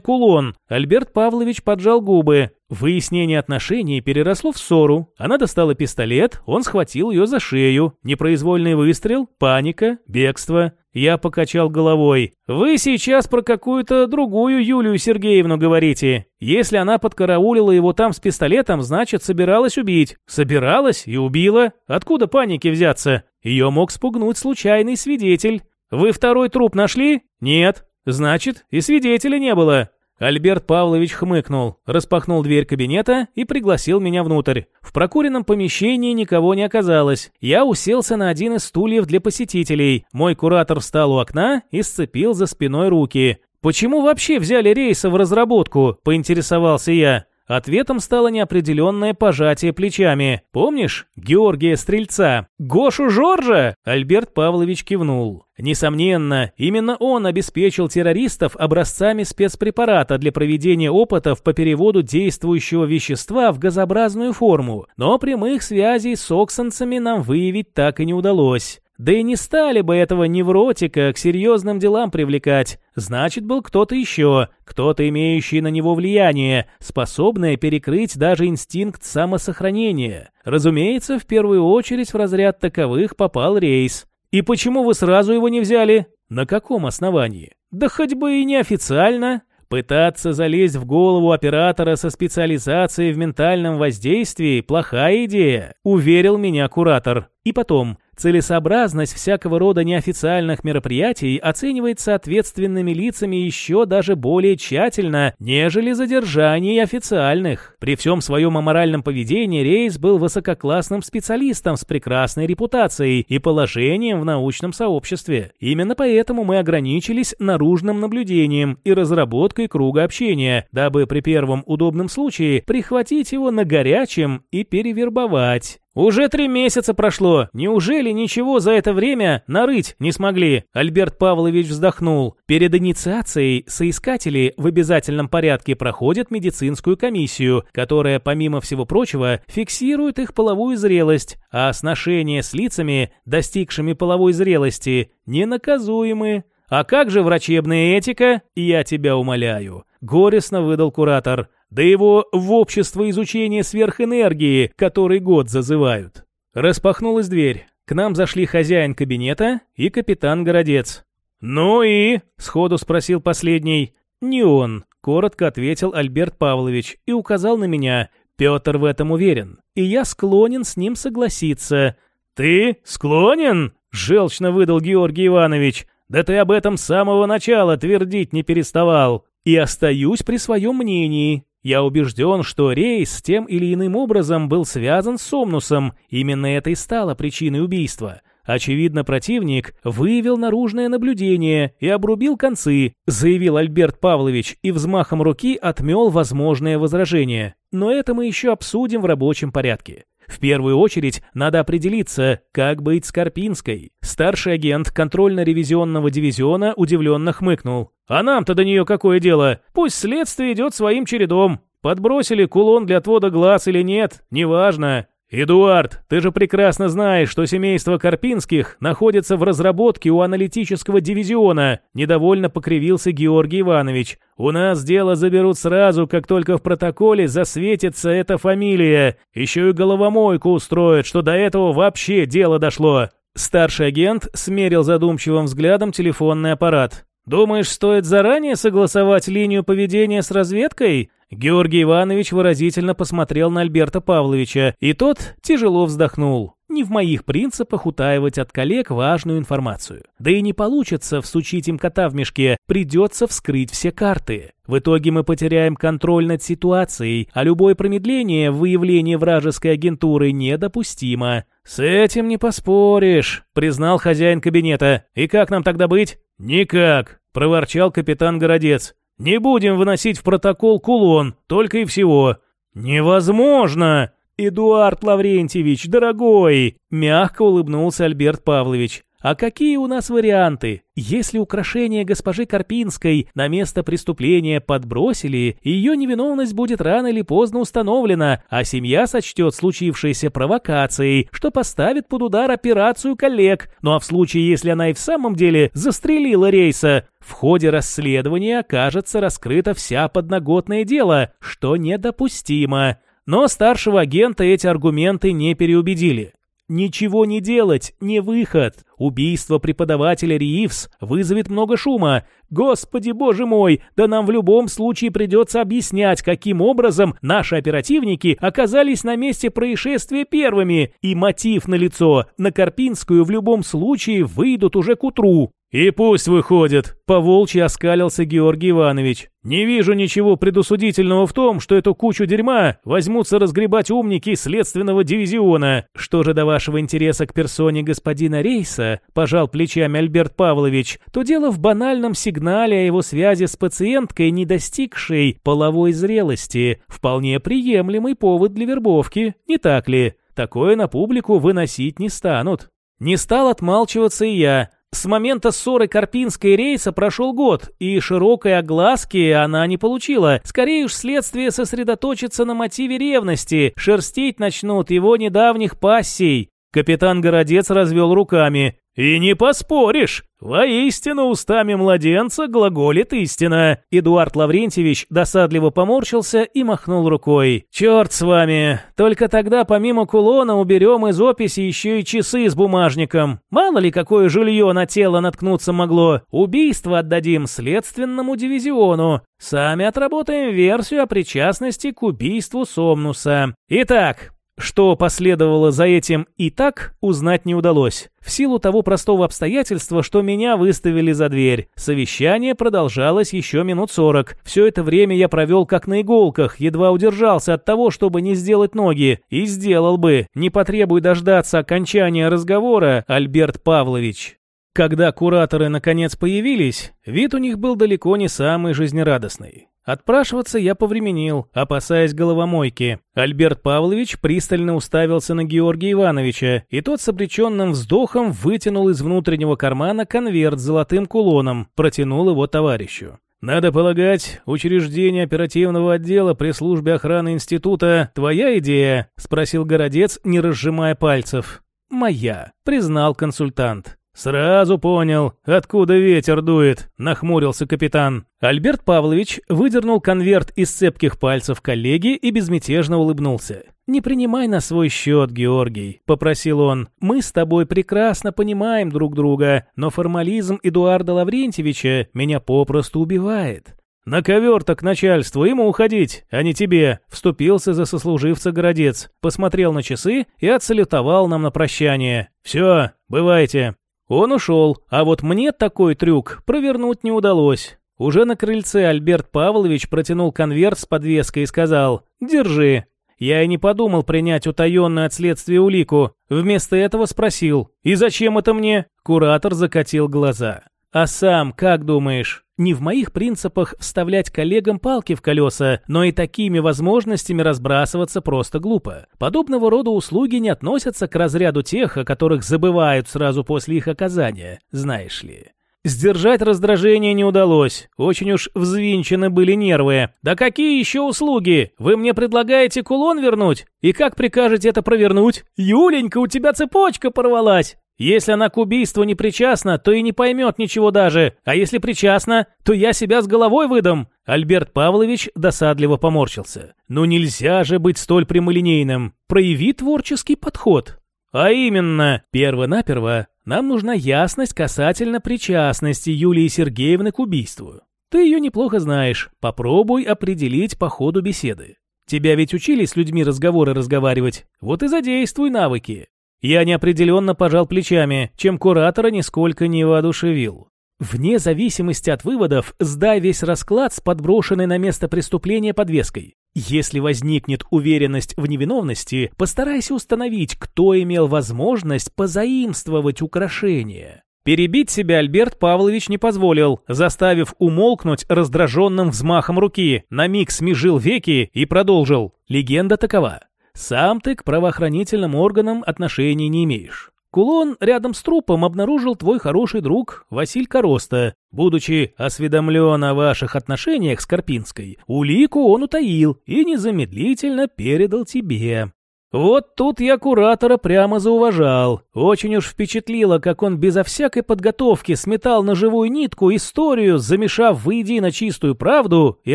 кулон. Альберт Павлович поджал губы. Выяснение отношений переросло в ссору. Она достала пистолет, он схватил ее за шею. Непроизвольный выстрел, паника, бегство. Я покачал головой. «Вы сейчас про какую-то другую Юлию Сергеевну говорите. Если она подкараулила его там с пистолетом, значит, собиралась убить. Собиралась и убила. Откуда паники взяться? Ее мог спугнуть случайный свидетель. Вы второй труп нашли? Нет. Значит, и свидетеля не было. Альберт Павлович хмыкнул, распахнул дверь кабинета и пригласил меня внутрь. В прокуренном помещении никого не оказалось. Я уселся на один из стульев для посетителей. Мой куратор встал у окна и сцепил за спиной руки. «Почему вообще взяли рейса в разработку?» – поинтересовался я. Ответом стало неопределенное пожатие плечами. «Помнишь Георгия Стрельца?» «Гошу Жоржа?» Альберт Павлович кивнул. Несомненно, именно он обеспечил террористов образцами спецпрепарата для проведения опытов по переводу действующего вещества в газообразную форму, но прямых связей с оксанцами нам выявить так и не удалось. Да и не стали бы этого невротика к серьезным делам привлекать. Значит, был кто-то еще, кто-то имеющий на него влияние, способное перекрыть даже инстинкт самосохранения. Разумеется, в первую очередь в разряд таковых попал рейс. И почему вы сразу его не взяли? На каком основании? Да хоть бы и неофициально. Пытаться залезть в голову оператора со специализацией в ментальном воздействии – плохая идея, уверил меня куратор. И потом, Целесообразность всякого рода неофициальных мероприятий оценивается ответственными лицами еще даже более тщательно, нежели задержание официальных. При всем своем аморальном поведении Рейс был высококлассным специалистом с прекрасной репутацией и положением в научном сообществе. Именно поэтому мы ограничились наружным наблюдением и разработкой круга общения, дабы при первом удобном случае прихватить его на горячем и перевербовать. «Уже три месяца прошло. Неужели ничего за это время нарыть не смогли?» Альберт Павлович вздохнул. Перед инициацией соискатели в обязательном порядке проходят медицинскую комиссию, которая, помимо всего прочего, фиксирует их половую зрелость, а сношения с лицами, достигшими половой зрелости, ненаказуемы. «А как же врачебная этика? Я тебя умоляю», — горестно выдал куратор да его в общество изучения сверхэнергии, который год зазывают. Распахнулась дверь. К нам зашли хозяин кабинета и капитан Городец. «Ну и?» — сходу спросил последний. «Не он», — коротко ответил Альберт Павлович и указал на меня. Петр в этом уверен, и я склонен с ним согласиться. «Ты склонен?» — желчно выдал Георгий Иванович. «Да ты об этом с самого начала твердить не переставал. И остаюсь при своем мнении. Я убежден, что рейс тем или иным образом был связан с Сомнусом, именно это и стало причиной убийства. Очевидно, противник выявил наружное наблюдение и обрубил концы, заявил Альберт Павлович и взмахом руки отмел возможное возражение. Но это мы еще обсудим в рабочем порядке. В первую очередь надо определиться, как быть с Карпинской. Старший агент контрольно-ревизионного дивизиона удивленно хмыкнул. А нам-то до нее какое дело? Пусть следствие идет своим чередом. Подбросили кулон для отвода глаз или нет, неважно. «Эдуард, ты же прекрасно знаешь, что семейство Карпинских находится в разработке у аналитического дивизиона», недовольно покривился Георгий Иванович. «У нас дело заберут сразу, как только в протоколе засветится эта фамилия. Еще и головомойку устроят, что до этого вообще дело дошло». Старший агент смерил задумчивым взглядом телефонный аппарат. «Думаешь, стоит заранее согласовать линию поведения с разведкой?» Георгий Иванович выразительно посмотрел на Альберта Павловича, и тот тяжело вздохнул. Не в моих принципах утаивать от коллег важную информацию. Да и не получится всучить им кота в мешке, придется вскрыть все карты. В итоге мы потеряем контроль над ситуацией, а любое промедление в выявлении вражеской агентуры недопустимо. «С этим не поспоришь», — признал хозяин кабинета. «И как нам тогда быть?» «Никак», — проворчал капитан Городец. Не будем выносить в протокол кулон, только и всего». «Невозможно!» «Эдуард Лаврентьевич, дорогой!» – мягко улыбнулся Альберт Павлович. А какие у нас варианты? Если украшение госпожи Карпинской на место преступления подбросили, ее невиновность будет рано или поздно установлена, а семья сочтет случившееся провокацией, что поставит под удар операцию коллег. Ну а в случае, если она и в самом деле застрелила рейса, в ходе расследования окажется раскрыто вся подноготное дело, что недопустимо. Но старшего агента эти аргументы не переубедили. Ничего не делать, не выход. Убийство преподавателя Риивс вызовет много шума. Господи боже мой, да нам в любом случае придется объяснять, каким образом наши оперативники оказались на месте происшествия первыми. И мотив налицо. На Карпинскую в любом случае выйдут уже к утру. «И пусть выходит», — поволчьи оскалился Георгий Иванович. «Не вижу ничего предусудительного в том, что эту кучу дерьма возьмутся разгребать умники следственного дивизиона. Что же до вашего интереса к персоне господина Рейса, пожал плечами Альберт Павлович, то дело в банальном сигнале о его связи с пациенткой, не достигшей половой зрелости. Вполне приемлемый повод для вербовки, не так ли? Такое на публику выносить не станут». Не стал отмалчиваться и я, с момента ссоры Карпинской рейса прошел год, и широкой огласки она не получила. Скорее уж следствие сосредоточится на мотиве ревности, шерстить начнут его недавних пассий. Капитан Городец развел руками. «И не поспоришь! Воистину устами младенца глаголит истина!» Эдуард Лаврентьевич досадливо поморщился и махнул рукой. «Черт с вами! Только тогда помимо кулона уберем из описи еще и часы с бумажником. Мало ли какое жилье на тело наткнуться могло. Убийство отдадим следственному дивизиону. Сами отработаем версию о причастности к убийству Сомнуса. Итак, что последовало за этим и так, узнать не удалось. В силу того простого обстоятельства, что меня выставили за дверь. Совещание продолжалось еще минут сорок. Все это время я провел как на иголках, едва удержался от того, чтобы не сделать ноги. И сделал бы, не потребуй дождаться окончания разговора, Альберт Павлович. Когда кураторы наконец появились, вид у них был далеко не самый жизнерадостный. Отпрашиваться я повременил, опасаясь головомойки. Альберт Павлович пристально уставился на Георгия Ивановича, и тот с обреченным вздохом вытянул из внутреннего кармана конверт с золотым кулоном, протянул его товарищу. «Надо полагать, учреждение оперативного отдела при службе охраны института – твоя идея?» – спросил Городец, не разжимая пальцев. «Моя», – признал консультант. «Сразу понял, откуда ветер дует», – нахмурился капитан. Альберт Павлович выдернул конверт из цепких пальцев коллеги и безмятежно улыбнулся. «Не принимай на свой счет, Георгий», – попросил он. «Мы с тобой прекрасно понимаем друг друга, но формализм Эдуарда Лаврентьевича меня попросту убивает». «На ковер-то к начальству, ему уходить, а не тебе», — вступился за сослуживца городец, посмотрел на часы и отсалютовал нам на прощание. «Все, бывайте». Он ушел, а вот мне такой трюк провернуть не удалось. Уже на крыльце Альберт Павлович протянул конверт с подвеской и сказал «Держи». Я и не подумал принять утаенную от следствия улику. Вместо этого спросил «И зачем это мне?» Куратор закатил глаза. «А сам как думаешь?» Не в моих принципах вставлять коллегам палки в колеса, но и такими возможностями разбрасываться просто глупо. Подобного рода услуги не относятся к разряду тех, о которых забывают сразу после их оказания, знаешь ли. Сдержать раздражение не удалось. Очень уж взвинчены были нервы. «Да какие еще услуги? Вы мне предлагаете кулон вернуть? И как прикажете это провернуть? Юленька, у тебя цепочка порвалась!» Если она к убийству не причастна, то и не поймет ничего даже. А если причастна, то я себя с головой выдам. Альберт Павлович досадливо поморщился. Ну нельзя же быть столь прямолинейным. Прояви творческий подход. А именно, перво-наперво, нам нужна ясность касательно причастности Юлии Сергеевны к убийству. Ты ее неплохо знаешь. Попробуй определить по ходу беседы. Тебя ведь учили с людьми разговоры разговаривать. Вот и задействуй навыки. Я неопределенно пожал плечами, чем куратора нисколько не воодушевил. Вне зависимости от выводов, сдай весь расклад с подброшенной на место преступления подвеской. Если возникнет уверенность в невиновности, постарайся установить, кто имел возможность позаимствовать украшение. Перебить себя Альберт Павлович не позволил, заставив умолкнуть раздраженным взмахом руки, на миг смежил веки и продолжил. Легенда такова. Сам ты к правоохранительным органам отношений не имеешь. Кулон рядом с трупом обнаружил твой хороший друг Василь Короста. Будучи осведомлен о ваших отношениях с Карпинской, улику он утаил и незамедлительно передал тебе. Вот тут я куратора прямо зауважал. Очень уж впечатлило, как он безо всякой подготовки сметал на живую нитку историю, замешав воедино чистую правду и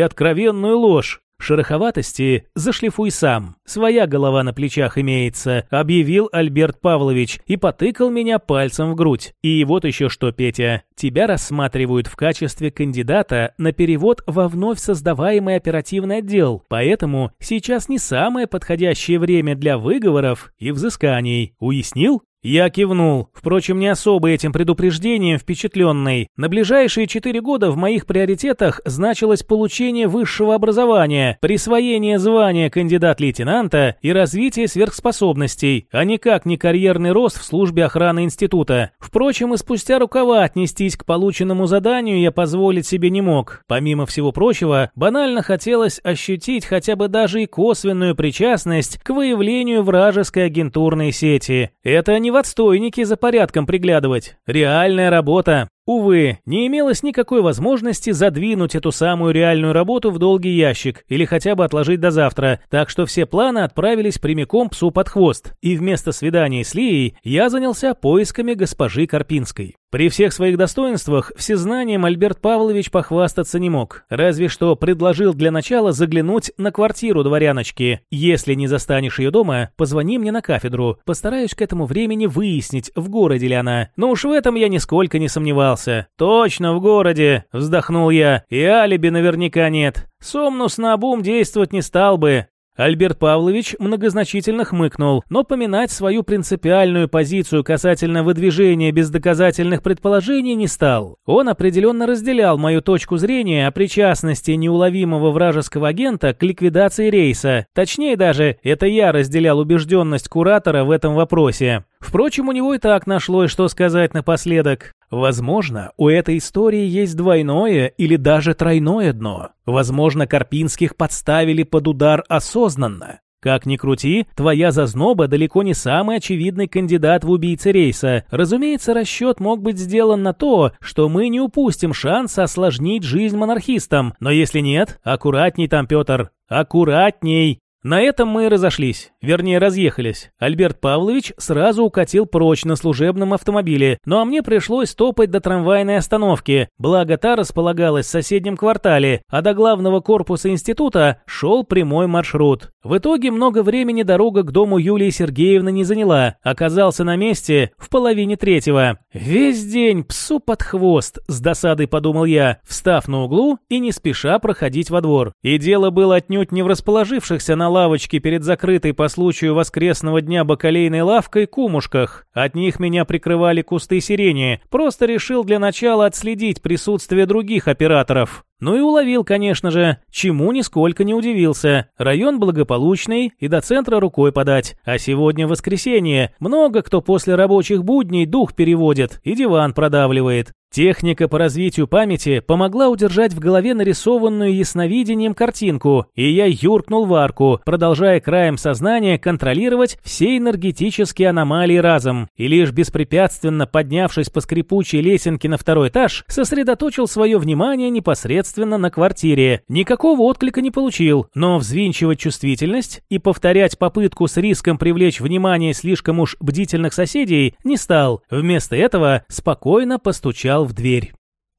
откровенную ложь. Шероховатости зашлифуй сам. Своя голова на плечах имеется, объявил Альберт Павлович и потыкал меня пальцем в грудь. И вот еще что, Петя, тебя рассматривают в качестве кандидата на перевод во вновь создаваемый оперативный отдел, поэтому сейчас не самое подходящее время для выговоров и взысканий. Уяснил? Я кивнул, впрочем, не особо этим предупреждением впечатленный. На ближайшие четыре года в моих приоритетах значилось получение высшего образования, присвоение звания кандидат-лейтенанта и развитие сверхспособностей, а никак не карьерный рост в службе охраны института. Впрочем, и спустя рукава отнестись к полученному заданию я позволить себе не мог. Помимо всего прочего, банально хотелось ощутить хотя бы даже и косвенную причастность к выявлению вражеской агентурной сети. Это не в отстойнике за порядком приглядывать. Реальная работа. Увы, не имелось никакой возможности задвинуть эту самую реальную работу в долгий ящик или хотя бы отложить до завтра, так что все планы отправились прямиком псу под хвост, и вместо свидания с Лией я занялся поисками госпожи Карпинской. При всех своих достоинствах всезнанием Альберт Павлович похвастаться не мог, разве что предложил для начала заглянуть на квартиру дворяночки. Если не застанешь ее дома, позвони мне на кафедру, постараюсь к этому времени выяснить, в городе ли она. Но уж в этом я нисколько не сомневался сомневался. «Точно в городе!» – вздохнул я. «И алиби наверняка нет. Сомнус на обум действовать не стал бы. Альберт Павлович многозначительно хмыкнул, но поминать свою принципиальную позицию касательно выдвижения бездоказательных предположений не стал. Он определенно разделял мою точку зрения о причастности неуловимого вражеского агента к ликвидации рейса. Точнее даже, это я разделял убежденность куратора в этом вопросе. Впрочем, у него и так нашлось, что сказать напоследок. Возможно, у этой истории есть двойное или даже тройное дно. Возможно, Карпинских подставили под удар осознанно. Как ни крути, твоя зазноба далеко не самый очевидный кандидат в убийцы рейса. Разумеется, расчет мог быть сделан на то, что мы не упустим шанс осложнить жизнь монархистам. Но если нет, аккуратней там, Петр, аккуратней. На этом мы разошлись, вернее разъехались. Альберт Павлович сразу укатил прочь на служебном автомобиле, ну а мне пришлось топать до трамвайной остановки, благо та располагалась в соседнем квартале, а до главного корпуса института шел прямой маршрут. В итоге много времени дорога к дому Юлии Сергеевны не заняла, оказался на месте в половине третьего. Весь день псу под хвост, с досадой подумал я, встав на углу и не спеша проходить во двор. И дело было отнюдь не в расположившихся на лавочке перед закрытой по случаю воскресного дня бакалейной лавкой кумушках. От них меня прикрывали кусты сирени. Просто решил для начала отследить присутствие других операторов. Ну и уловил, конечно же, чему нисколько не удивился. Район благополучный и до центра рукой подать. А сегодня воскресенье. Много кто после рабочих будней дух переводит и диван продавливает. Техника по развитию памяти помогла удержать в голове нарисованную ясновидением картинку, и я юркнул в арку, продолжая краем сознания контролировать все энергетические аномалии разом. И лишь беспрепятственно поднявшись по скрипучей лесенке на второй этаж, сосредоточил свое внимание непосредственно на квартире. Никакого отклика не получил, но взвинчивать чувствительность и повторять попытку с риском привлечь внимание слишком уж бдительных соседей не стал. Вместо этого спокойно постучал в дверь.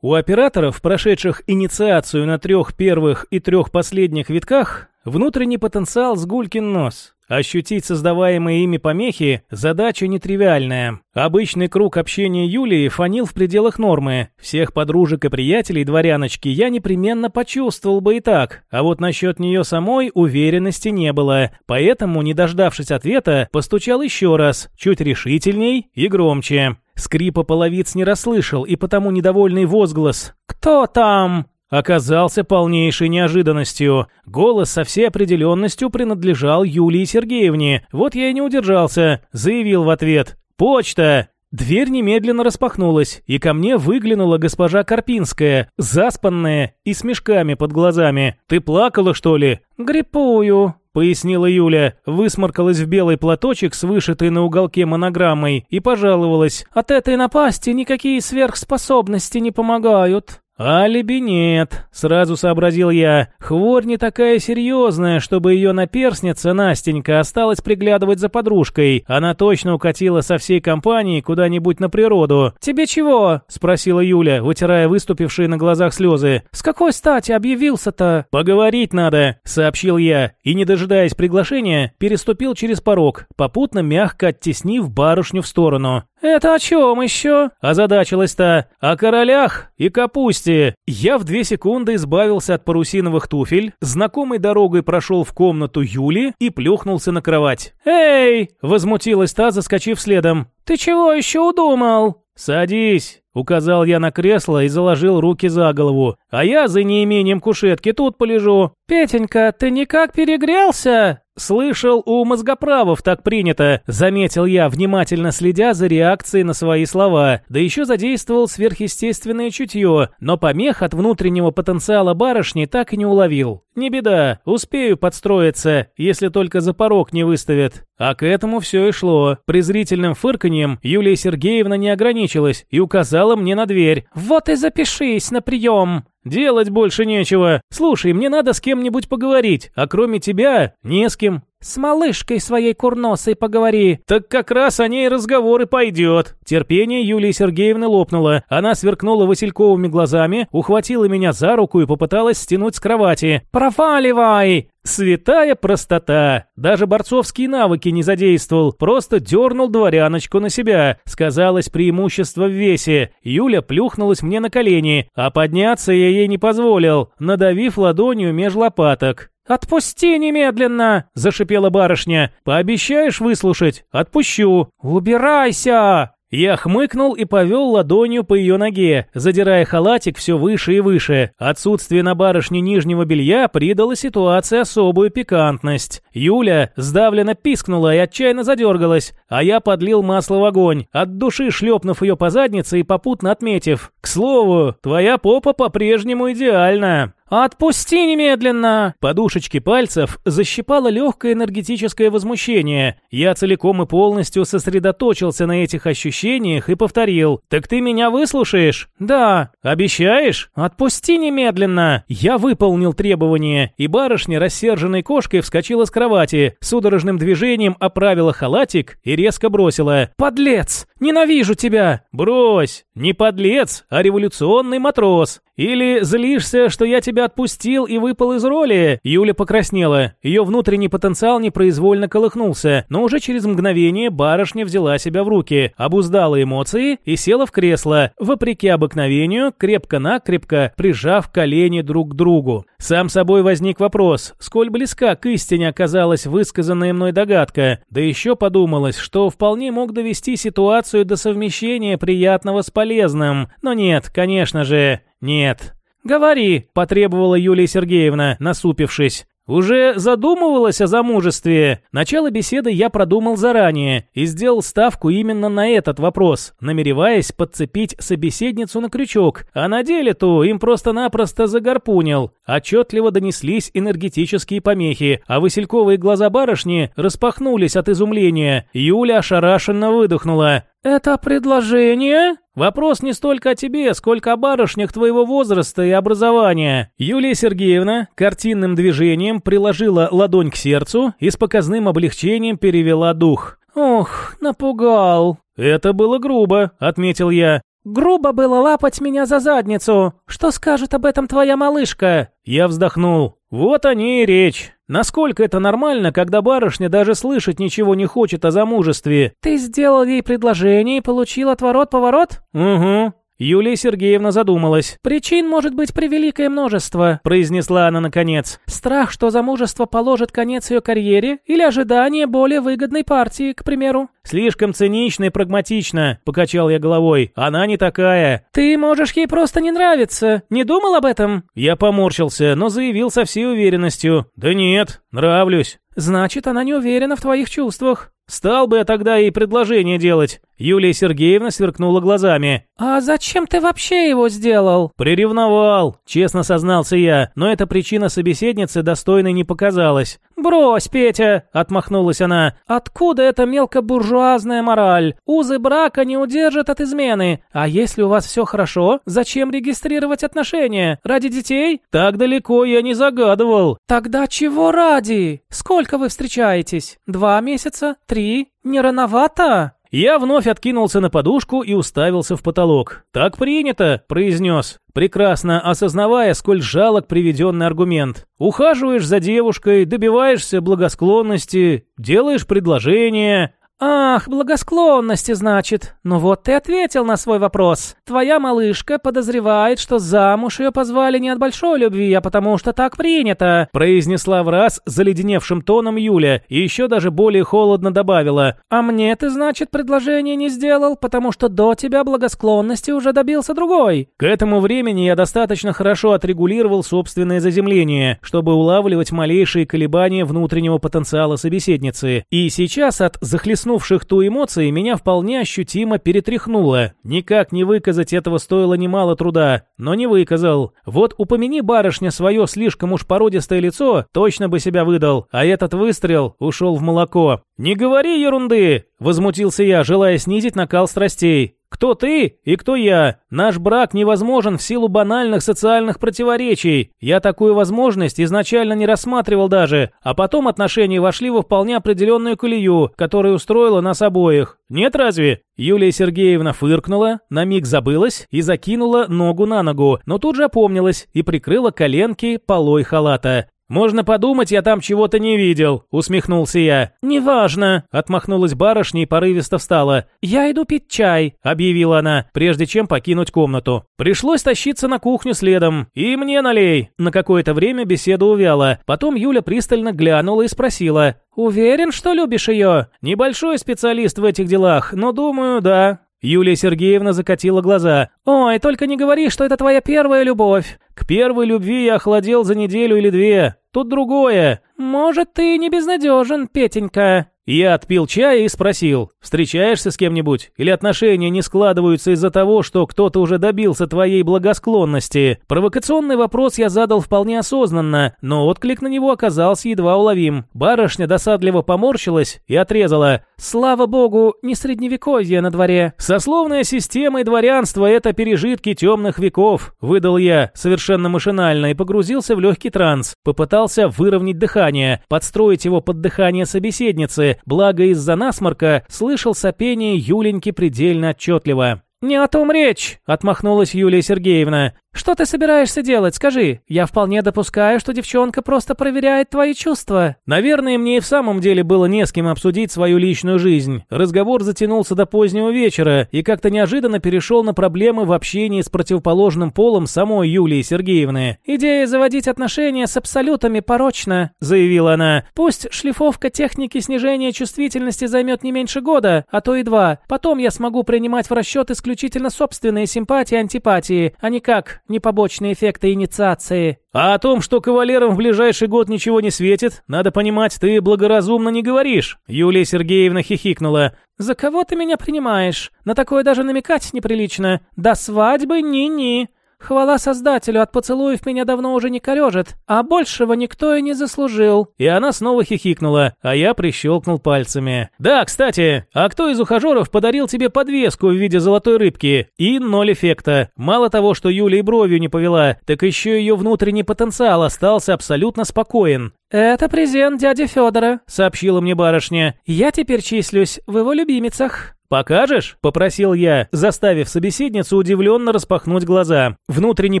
У операторов, прошедших инициацию на трех первых и трех последних витках, внутренний потенциал с гулькин нос. Ощутить создаваемые ими помехи – задача нетривиальная. Обычный круг общения Юлии фанил в пределах нормы. Всех подружек и приятелей дворяночки я непременно почувствовал бы и так, а вот насчет нее самой уверенности не было. Поэтому, не дождавшись ответа, постучал еще раз, чуть решительней и громче. Скрипа половиц не расслышал, и потому недовольный возглас «Кто там?» Оказался полнейшей неожиданностью. Голос со всей определенностью принадлежал Юлии Сергеевне. Вот я и не удержался, заявил в ответ «Почта!» Дверь немедленно распахнулась, и ко мне выглянула госпожа Карпинская, заспанная и с мешками под глазами. «Ты плакала, что ли?» «Гриппую», — пояснила Юля, высморкалась в белый платочек с вышитой на уголке монограммой и пожаловалась. «От этой напасти никакие сверхспособности не помогают». «Алиби нет», — сразу сообразил я. «Хворь не такая серьезная, чтобы ее наперсница Настенька осталась приглядывать за подружкой. Она точно укатила со всей компанией куда-нибудь на природу». «Тебе чего?» — спросила Юля, вытирая выступившие на глазах слезы. «С какой стати объявился-то?» «Поговорить надо», — сообщил я, и, не дожидаясь приглашения, переступил через порог, попутно мягко оттеснив барышню в сторону. «Это о чем еще?» – озадачилась та. «О королях и капусте». Я в две секунды избавился от парусиновых туфель, знакомой дорогой прошел в комнату Юли и плюхнулся на кровать. «Эй!» – возмутилась та, заскочив следом. «Ты чего еще удумал?» «Садись!» — указал я на кресло и заложил руки за голову. «А я за неимением кушетки тут полежу». «Петенька, ты никак перегрелся?» «Слышал, у мозгоправов так принято», — заметил я, внимательно следя за реакцией на свои слова. Да еще задействовал сверхъестественное чутье, но помех от внутреннего потенциала барышни так и не уловил. «Не беда, успею подстроиться, если только за порог не выставят». А к этому все и шло. Презрительным фырканьем Юлия Сергеевна не ограничилась и указала мне на дверь. «Вот и запишись на прием!» «Делать больше нечего. Слушай, мне надо с кем-нибудь поговорить, а кроме тебя не с кем». «С малышкой своей курносой поговори». «Так как раз о ней разговор и пойдет». Терпение Юлии Сергеевны лопнуло. Она сверкнула васильковыми глазами, ухватила меня за руку и попыталась стянуть с кровати. «Проваливай!» Святая простота. Даже борцовские навыки не задействовал, просто дернул дворяночку на себя. Сказалось преимущество в весе. Юля плюхнулась мне на колени, а подняться я ей не позволил, надавив ладонью меж лопаток. «Отпусти немедленно!» – зашипела барышня. «Пообещаешь выслушать? Отпущу!» «Убирайся!» Я хмыкнул и повел ладонью по ее ноге, задирая халатик все выше и выше. Отсутствие на барышне нижнего белья придало ситуации особую пикантность. Юля сдавленно пискнула и отчаянно задергалась, а я подлил масло в огонь, от души шлепнув ее по заднице и попутно отметив. «К слову, твоя попа по-прежнему идеальна». «Отпусти немедленно!» Подушечки пальцев защипало легкое энергетическое возмущение. Я целиком и полностью сосредоточился на этих ощущениях и повторил. «Так ты меня выслушаешь?» «Да». «Обещаешь?» «Отпусти немедленно!» Я выполнил требование, и барышня, рассерженной кошкой, вскочила с кровати, судорожным движением оправила халатик и резко бросила. «Подлец! Ненавижу тебя!» «Брось! Не подлец, а революционный матрос!» «Или злишься, что я тебя отпустил и выпал из роли?» Юля покраснела. Ее внутренний потенциал непроизвольно колыхнулся, но уже через мгновение барышня взяла себя в руки, обуздала эмоции и села в кресло, вопреки обыкновению, крепко-накрепко прижав колени друг к другу. Сам собой возник вопрос, сколь близка к истине оказалась высказанная мной догадка, да еще подумалось, что вполне мог довести ситуацию до совмещения приятного с полезным. Но нет, конечно же, «Нет». «Говори», – потребовала Юлия Сергеевна, насупившись. «Уже задумывалась о замужестве?» Начало беседы я продумал заранее и сделал ставку именно на этот вопрос, намереваясь подцепить собеседницу на крючок, а на деле-то им просто-напросто загорпунил. Отчетливо донеслись энергетические помехи, а васильковые глаза барышни распахнулись от изумления. Юля ошарашенно выдохнула. «Это предложение?» «Вопрос не столько о тебе, сколько о барышнях твоего возраста и образования». Юлия Сергеевна картинным движением приложила ладонь к сердцу и с показным облегчением перевела дух. «Ох, напугал». «Это было грубо», — отметил я. «Грубо было лапать меня за задницу. Что скажет об этом твоя малышка?» Я вздохнул. «Вот о ней и речь. Насколько это нормально, когда барышня даже слышать ничего не хочет о замужестве?» «Ты сделал ей предложение и получил отворот-поворот?» «Угу. Юлия Сергеевна задумалась. «Причин может быть превеликое множество», – произнесла она наконец. «Страх, что замужество положит конец ее карьере, или ожидание более выгодной партии, к примеру». «Слишком цинично и прагматично», – покачал я головой. «Она не такая». «Ты можешь ей просто не нравиться. Не думал об этом?» Я поморщился, но заявил со всей уверенностью. «Да нет, нравлюсь». «Значит, она не уверена в твоих чувствах». «Стал бы я тогда ей предложение делать». Юлия Сергеевна сверкнула глазами. «А зачем ты вообще его сделал?» «Приревновал», честно сознался я, но эта причина собеседницы достойной не показалась. «Брось, Петя!» – отмахнулась она. «Откуда эта мелкобуржуазная мораль? Узы брака не удержат от измены. А если у вас все хорошо, зачем регистрировать отношения? Ради детей?» «Так далеко я не загадывал». «Тогда чего ради? Сколько вы встречаетесь? Два месяца? Три? Не рановато?» Я вновь откинулся на подушку и уставился в потолок. «Так принято», — произнес, прекрасно осознавая, сколь жалок приведенный аргумент. «Ухаживаешь за девушкой, добиваешься благосклонности, делаешь предложение, «Ах, благосклонности, значит. Ну вот ты ответил на свой вопрос. Твоя малышка подозревает, что замуж ее позвали не от большой любви, а потому что так принято», произнесла в раз заледеневшим тоном Юля и еще даже более холодно добавила. «А мне ты, значит, предложение не сделал, потому что до тебя благосклонности уже добился другой». К этому времени я достаточно хорошо отрегулировал собственное заземление, чтобы улавливать малейшие колебания внутреннего потенциала собеседницы. И сейчас от захлестнувшего захлестнувших ту эмоции меня вполне ощутимо перетряхнуло. Никак не выказать этого стоило немало труда, но не выказал. Вот упомяни барышня свое слишком уж породистое лицо, точно бы себя выдал, а этот выстрел ушел в молоко. «Не говори ерунды!» – возмутился я, желая снизить накал страстей. Кто ты и кто я? Наш брак невозможен в силу банальных социальных противоречий. Я такую возможность изначально не рассматривал даже, а потом отношения вошли во вполне определенную колею, которая устроила нас обоих. Нет разве? Юлия Сергеевна фыркнула, на миг забылась и закинула ногу на ногу, но тут же опомнилась и прикрыла коленки полой халата. «Можно подумать, я там чего-то не видел», — усмехнулся я. «Неважно», — отмахнулась барышня и порывисто встала. «Я иду пить чай», — объявила она, прежде чем покинуть комнату. Пришлось тащиться на кухню следом. «И мне налей». На какое-то время беседа увяла. Потом Юля пристально глянула и спросила. «Уверен, что любишь ее?» «Небольшой специалист в этих делах, но думаю, да». Юлия Сергеевна закатила глаза. «Ой, только не говори, что это твоя первая любовь. К первой любви я охладел за неделю или две. Тут другое. Может, ты не безнадежен, Петенька?» Я отпил чая и спросил, встречаешься с кем-нибудь? Или отношения не складываются из-за того, что кто-то уже добился твоей благосклонности? Провокационный вопрос я задал вполне осознанно, но отклик на него оказался едва уловим. Барышня досадливо поморщилась и отрезала. Слава богу, не средневековье на дворе. Сословная система и дворянство – это пережитки темных веков, выдал я совершенно машинально и погрузился в легкий транс. Попытался выровнять дыхание, подстроить его под дыхание собеседницы, благо из-за насморка слышал сопение Юленьки предельно отчетливо. «Не о том речь», — отмахнулась Юлия Сергеевна. «Что ты собираешься делать, скажи? Я вполне допускаю, что девчонка просто проверяет твои чувства». Наверное, мне и в самом деле было не с кем обсудить свою личную жизнь. Разговор затянулся до позднего вечера и как-то неожиданно перешел на проблемы в общении с противоположным полом самой Юлии Сергеевны. «Идея заводить отношения с абсолютами порочна», — заявила она. «Пусть шлифовка техники снижения чувствительности займет не меньше года, а то и два. Потом я смогу принимать в расчет исключительно собственные симпатии и антипатии, а не как не побочные эффекты инициации. А о том, что кавалерам в ближайший год ничего не светит, надо понимать, ты благоразумно не говоришь. Юлия Сергеевна хихикнула. За кого ты меня принимаешь? На такое даже намекать неприлично. До свадьбы ни-ни. Хвала Создателю, от поцелуев меня давно уже не корежит, а большего никто и не заслужил». И она снова хихикнула, а я прищелкнул пальцами. «Да, кстати, а кто из ухажеров подарил тебе подвеску в виде золотой рыбки? И ноль эффекта. Мало того, что Юля и бровью не повела, так еще ее внутренний потенциал остался абсолютно спокоен. «Это презент дяди Федора», — сообщила мне барышня. «Я теперь числюсь в его любимицах». «Покажешь?» – попросил я, заставив собеседницу удивленно распахнуть глаза. Внутренний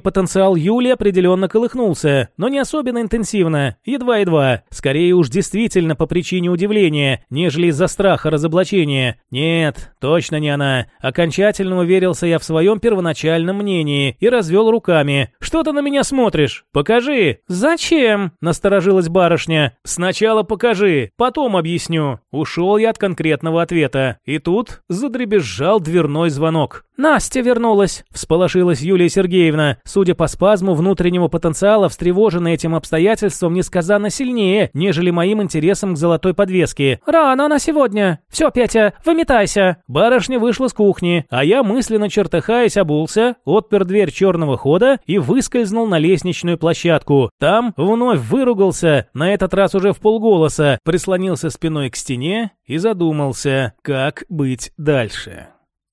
потенциал Юли определенно колыхнулся, но не особенно интенсивно, едва-едва. Скорее уж действительно по причине удивления, нежели из-за страха разоблачения. Нет, точно не она. Окончательно уверился я в своем первоначальном мнении и развел руками. «Что ты на меня смотришь? Покажи!» «Зачем?» – насторожилась барышня. «Сначала покажи, потом объясню». Ушел я от конкретного ответа. И тут задребезжал дверной звонок. «Настя вернулась!» – всполошилась Юлия Сергеевна. Судя по спазму внутреннего потенциала, встревоженная этим обстоятельством несказанно сильнее, нежели моим интересом к золотой подвеске. «Рано она сегодня! Все, Петя, выметайся!» Барышня вышла с кухни, а я, мысленно чертыхаясь, обулся, отпер дверь черного хода и выскользнул на лестничную площадку. Там вновь выругался, на этот раз уже в полголоса, прислонился спиной к стене и задумался, как быть дальше.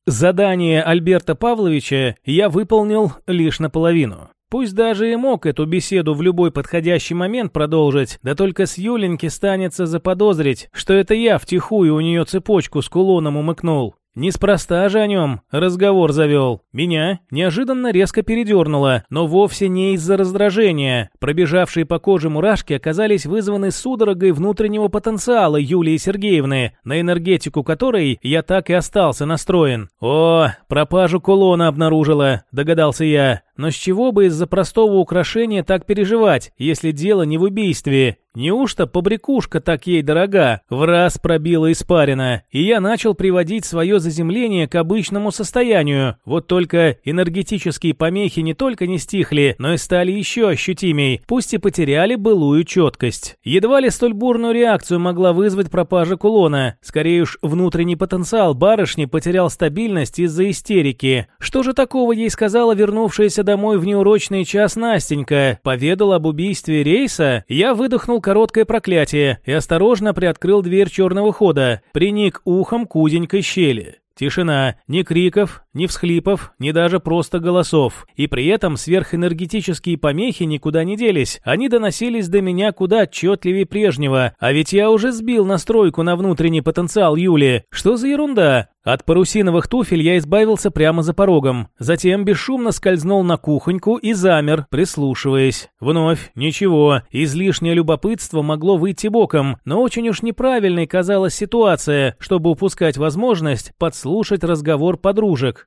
Задание Альберта Павловича я выполнил лишь наполовину. Пусть даже и мог эту беседу в любой подходящий момент продолжить, да только с Юленьки станется заподозрить, что это я втихую у нее цепочку с кулоном умыкнул. Неспроста же о нем разговор завел. Меня неожиданно резко передернуло, но вовсе не из-за раздражения. Пробежавшие по коже мурашки оказались вызваны судорогой внутреннего потенциала Юлии Сергеевны, на энергетику которой я так и остался настроен. «О, пропажу кулона обнаружила», — догадался я. Но с чего бы из-за простого украшения так переживать, если дело не в убийстве? Неужто побрякушка так ей дорога? В раз пробила испарина, и я начал приводить свое заземление к обычному состоянию. Вот только энергетические помехи не только не стихли, но и стали еще ощутимей, пусть и потеряли былую четкость. Едва ли столь бурную реакцию могла вызвать пропажа кулона. Скорее уж, внутренний потенциал барышни потерял стабильность из-за истерики. Что же такого ей сказала вернувшаяся домой в неурочный час Настенька? Поведал об убийстве Рейса? Я выдохнул короткое проклятие и осторожно приоткрыл дверь черного хода, приник ухом к узенькой щели. Тишина, ни криков, ни всхлипов, ни даже просто голосов. И при этом сверхэнергетические помехи никуда не делись. Они доносились до меня куда отчетливее прежнего. А ведь я уже сбил настройку на внутренний потенциал Юли. Что за ерунда? От парусиновых туфель я избавился прямо за порогом. Затем бесшумно скользнул на кухоньку и замер, прислушиваясь. Вновь ничего. Излишнее любопытство могло выйти боком, но очень уж неправильной казалась ситуация, чтобы упускать возможность подслушать разговор подружек.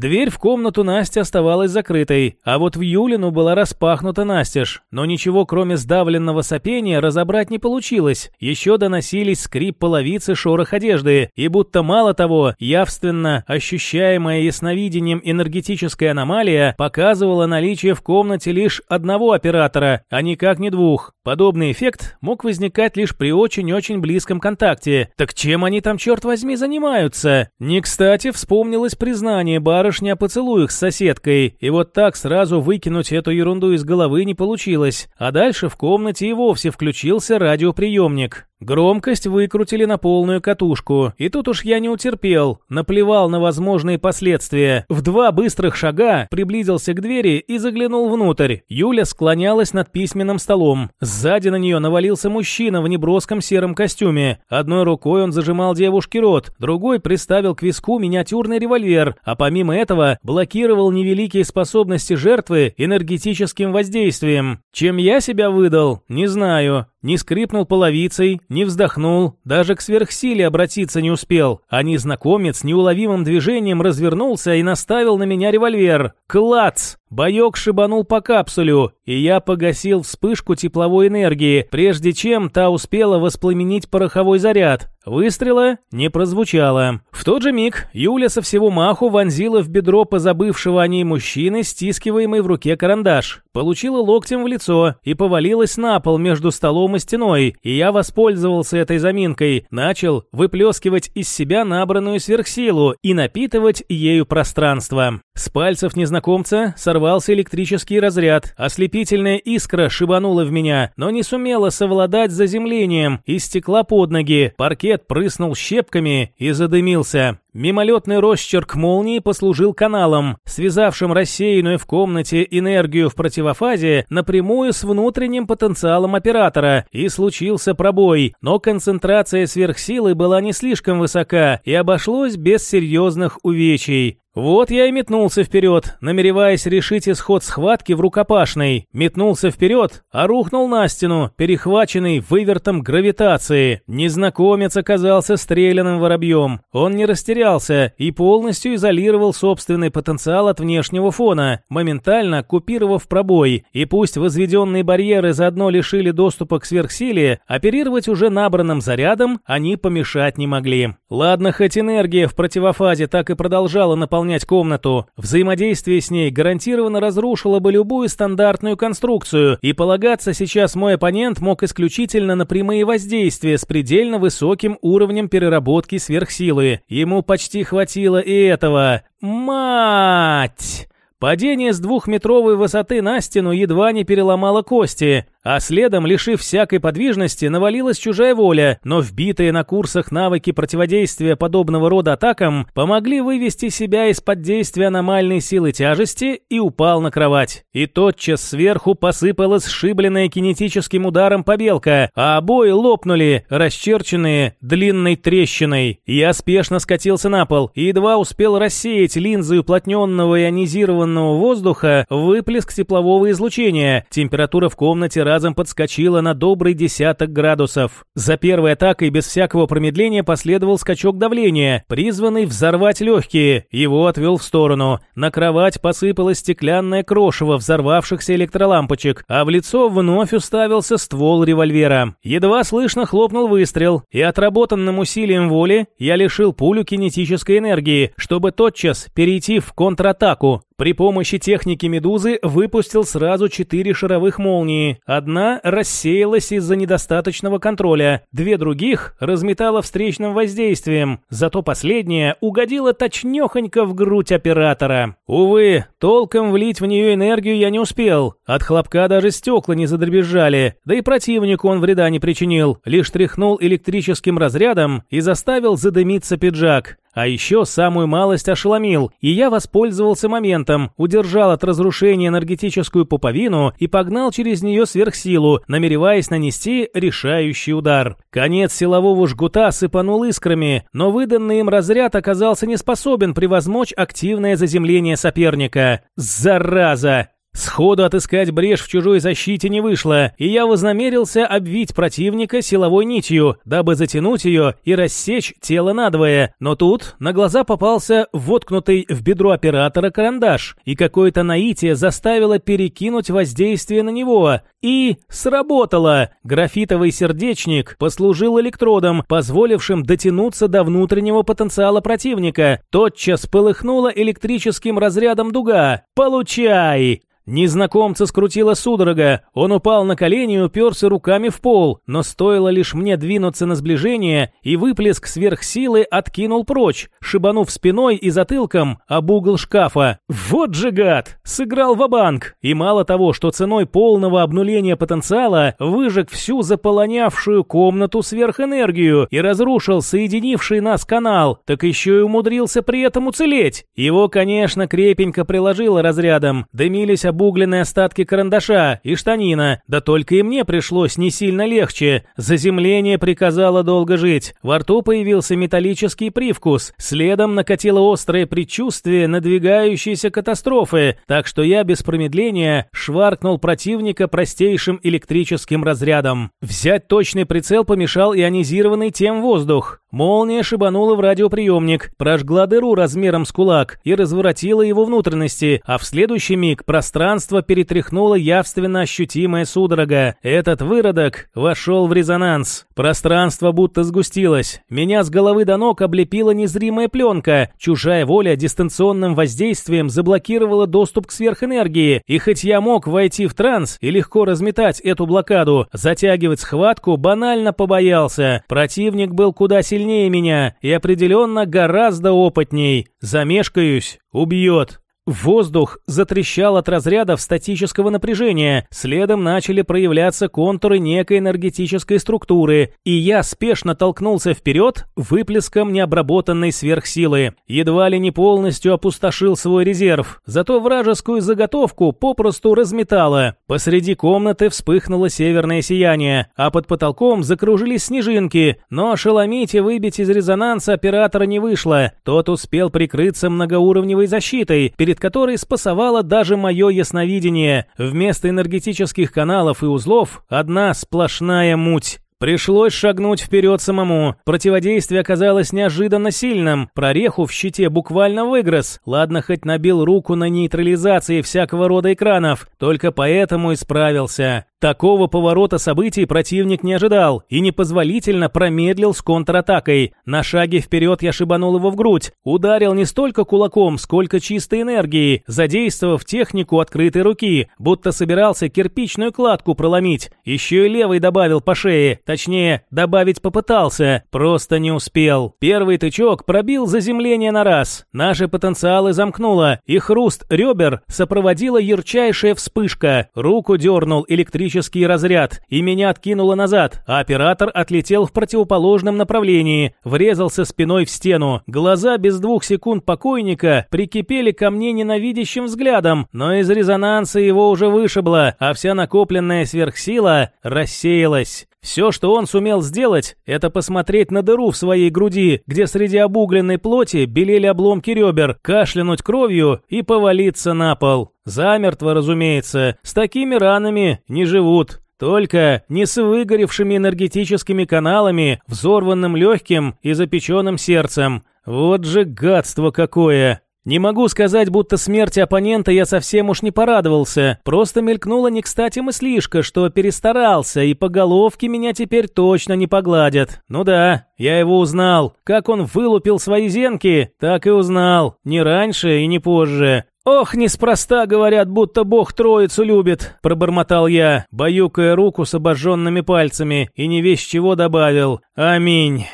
Дверь в комнату Насти оставалась закрытой, а вот в Юлину была распахнута настежь. Но ничего, кроме сдавленного сопения, разобрать не получилось. Еще доносились скрип половицы, шорох одежды, и будто мало того, явственно ощущаемая ясновидением энергетическая аномалия показывала наличие в комнате лишь одного оператора, а никак не двух. Подобный эффект мог возникать лишь при очень-очень близком контакте. Так чем они там, черт возьми, занимаются? Не кстати вспомнилось признание барышни о поцелуях с соседкой, и вот так сразу выкинуть эту ерунду из головы не получилось. А дальше в комнате и вовсе включился радиоприемник. Громкость выкрутили на полную катушку, и тут уж я не утерпел, наплевал на возможные последствия. В два быстрых шага приблизился к двери и заглянул внутрь. Юля склонялась над письменным столом. Сзади на нее навалился мужчина в неброском сером костюме. Одной рукой он зажимал девушке рот, другой приставил к виску миниатюрный револьвер, а помимо этого блокировал невеликие способности жертвы энергетическим воздействием. Чем я себя выдал, не знаю. Не скрипнул половицей, не вздохнул, даже к сверхсиле обратиться не успел, а незнакомец неуловимым движением развернулся и наставил на меня револьвер. Клац! Боек шибанул по капсулю, и я погасил вспышку тепловой энергии, прежде чем та успела воспламенить пороховой заряд. Выстрела не прозвучало. В тот же миг Юля со всего маху вонзила в бедро позабывшего о ней мужчины, стискиваемый в руке карандаш. Получила локтем в лицо и повалилась на пол между столом и стеной, и я воспользовался этой заминкой, начал выплескивать из себя набранную сверхсилу и напитывать ею пространство. С пальцев незнакомца сорвался электрический разряд, ослепительная искра шибанула в меня, но не сумела совладать с заземлением и стекла под ноги, паркет прыснул щепками и задымился. Мимолетный росчерк молнии послужил каналом, связавшим рассеянную в комнате энергию в противофазе напрямую с внутренним потенциалом оператора, и случился пробой, но концентрация сверхсилы была не слишком высока и обошлось без серьезных увечий. Вот я и метнулся вперед, намереваясь решить исход схватки в рукопашной. Метнулся вперед, а рухнул на стену, перехваченный вывертом гравитации. Незнакомец оказался стрелянным воробьем. Он не растерялся и полностью изолировал собственный потенциал от внешнего фона, моментально купировав пробой. И пусть возведенные барьеры заодно лишили доступа к сверхсиле, оперировать уже набранным зарядом они помешать не могли. Ладно, хоть энергия в противофазе так и продолжала наполнять комнату. Взаимодействие с ней гарантированно разрушило бы любую стандартную конструкцию, и полагаться сейчас мой оппонент мог исключительно на прямые воздействия с предельно высоким уровнем переработки сверхсилы. Ему почти хватило и этого. Мать! Падение с двухметровой высоты на стену едва не переломало кости. А следом, лишив всякой подвижности, навалилась чужая воля, но вбитые на курсах навыки противодействия подобного рода атакам помогли вывести себя из-под действия аномальной силы тяжести и упал на кровать. И тотчас сверху посыпалась сшибленная кинетическим ударом побелка, а обои лопнули, расчерченные длинной трещиной. Я спешно скатился на пол и едва успел рассеять линзы уплотненного ионизированного воздуха выплеск теплового излучения. Температура в комнате разом подскочила на добрый десяток градусов. За первой атакой без всякого промедления последовал скачок давления, призванный взорвать легкие. Его отвел в сторону. На кровать посыпалось стеклянное крошево взорвавшихся электролампочек, а в лицо вновь уставился ствол револьвера. Едва слышно хлопнул выстрел, и отработанным усилием воли я лишил пулю кинетической энергии, чтобы тотчас перейти в контратаку. При помощи техники «Медузы» выпустил сразу четыре шаровых молнии. Одна рассеялась из-за недостаточного контроля, две других разметала встречным воздействием, зато последняя угодила точнёхонько в грудь оператора. Увы, толком влить в нее энергию я не успел. От хлопка даже стекла не задребезжали, да и противнику он вреда не причинил, лишь тряхнул электрическим разрядом и заставил задымиться пиджак. А еще самую малость ошеломил, и я воспользовался моментом, удержал от разрушения энергетическую пуповину и погнал через нее сверхсилу, намереваясь нанести решающий удар. Конец силового жгута сыпанул искрами, но выданный им разряд оказался не способен превозмочь активное заземление соперника. Зараза! Сходу отыскать брешь в чужой защите не вышло, и я вознамерился обвить противника силовой нитью, дабы затянуть ее и рассечь тело надвое. Но тут на глаза попался воткнутый в бедро оператора карандаш, и какое-то наитие заставило перекинуть воздействие на него. И сработало! Графитовый сердечник послужил электродом, позволившим дотянуться до внутреннего потенциала противника. Тотчас полыхнула электрическим разрядом дуга. «Получай!» Незнакомца скрутила судорога, он упал на колени и уперся руками в пол, но стоило лишь мне двинуться на сближение, и выплеск сверхсилы откинул прочь, шибанув спиной и затылком об угол шкафа. Вот же гад! Сыграл в банк И мало того, что ценой полного обнуления потенциала выжег всю заполонявшую комнату сверхэнергию и разрушил соединивший нас канал, так еще и умудрился при этом уцелеть. Его, конечно, крепенько приложило разрядом, дымились об обугленные остатки карандаша и штанина, да только и мне пришлось не сильно легче. Заземление приказало долго жить. Во рту появился металлический привкус, следом накатило острое предчувствие надвигающейся катастрофы, так что я без промедления шваркнул противника простейшим электрическим разрядом. Взять точный прицел помешал ионизированный тем воздух. Молния шибанула в радиоприемник, прожгла дыру размером с кулак и разворотила его внутренности, а в следующий миг пространство Пространство перетряхнуло явственно ощутимая судорога. Этот выродок вошел в резонанс. Пространство будто сгустилось. Меня с головы до ног облепила незримая пленка. Чужая воля дистанционным воздействием заблокировала доступ к сверхэнергии. И хоть я мог войти в транс и легко разметать эту блокаду, затягивать схватку банально побоялся. Противник был куда сильнее меня и определенно гораздо опытней. Замешкаюсь, убьет. Воздух затрещал от разрядов статического напряжения, следом начали проявляться контуры некой энергетической структуры, и я спешно толкнулся вперед выплеском необработанной сверхсилы. Едва ли не полностью опустошил свой резерв, зато вражескую заготовку попросту разметало. Посреди комнаты вспыхнуло северное сияние, а под потолком закружились снежинки, но ошеломить и выбить из резонанса оператора не вышло. Тот успел прикрыться многоуровневой защитой, перед которой спасовало даже мое ясновидение. Вместо энергетических каналов и узлов одна сплошная муть. Пришлось шагнуть вперед самому. Противодействие оказалось неожиданно сильным. Прореху в щите буквально выгрыз. Ладно, хоть набил руку на нейтрализации всякого рода экранов. Только поэтому и справился. Такого поворота событий противник не ожидал и непозволительно промедлил с контратакой. На шаге вперед я шибанул его в грудь. Ударил не столько кулаком, сколько чистой энергией, задействовав технику открытой руки, будто собирался кирпичную кладку проломить. Еще и левый добавил по шее, точнее, добавить попытался, просто не успел. Первый тычок пробил заземление на раз. Наши потенциалы замкнуло, и хруст ребер сопроводила ярчайшая вспышка. Руку дернул электрический электрический разряд, и меня откинуло назад, а оператор отлетел в противоположном направлении, врезался спиной в стену. Глаза без двух секунд покойника прикипели ко мне ненавидящим взглядом, но из резонанса его уже вышибло, а вся накопленная сверхсила рассеялась. Все, что он сумел сделать, это посмотреть на дыру в своей груди, где среди обугленной плоти белели обломки ребер, кашлянуть кровью и повалиться на пол. Замертво, разумеется, с такими ранами не живут. Только не с выгоревшими энергетическими каналами, взорванным легким и запеченным сердцем. Вот же гадство какое! Не могу сказать, будто смерти оппонента я совсем уж не порадовался. Просто мелькнула не кстати мыслишка, что перестарался, и по головке меня теперь точно не погладят. Ну да, я его узнал. Как он вылупил свои зенки, так и узнал. Не раньше и не позже. «Ох, неспроста говорят, будто Бог троицу любит», — пробормотал я, баюкая руку с обожженными пальцами, и не весь чего добавил. «Аминь».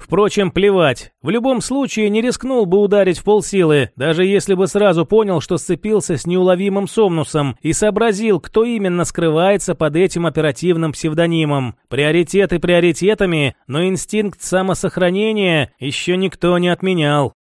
Впрочем, плевать. В любом случае не рискнул бы ударить в полсилы, даже если бы сразу понял, что сцепился с неуловимым Сомнусом и сообразил, кто именно скрывается под этим оперативным псевдонимом. Приоритеты приоритетами, но инстинкт самосохранения еще никто не отменял.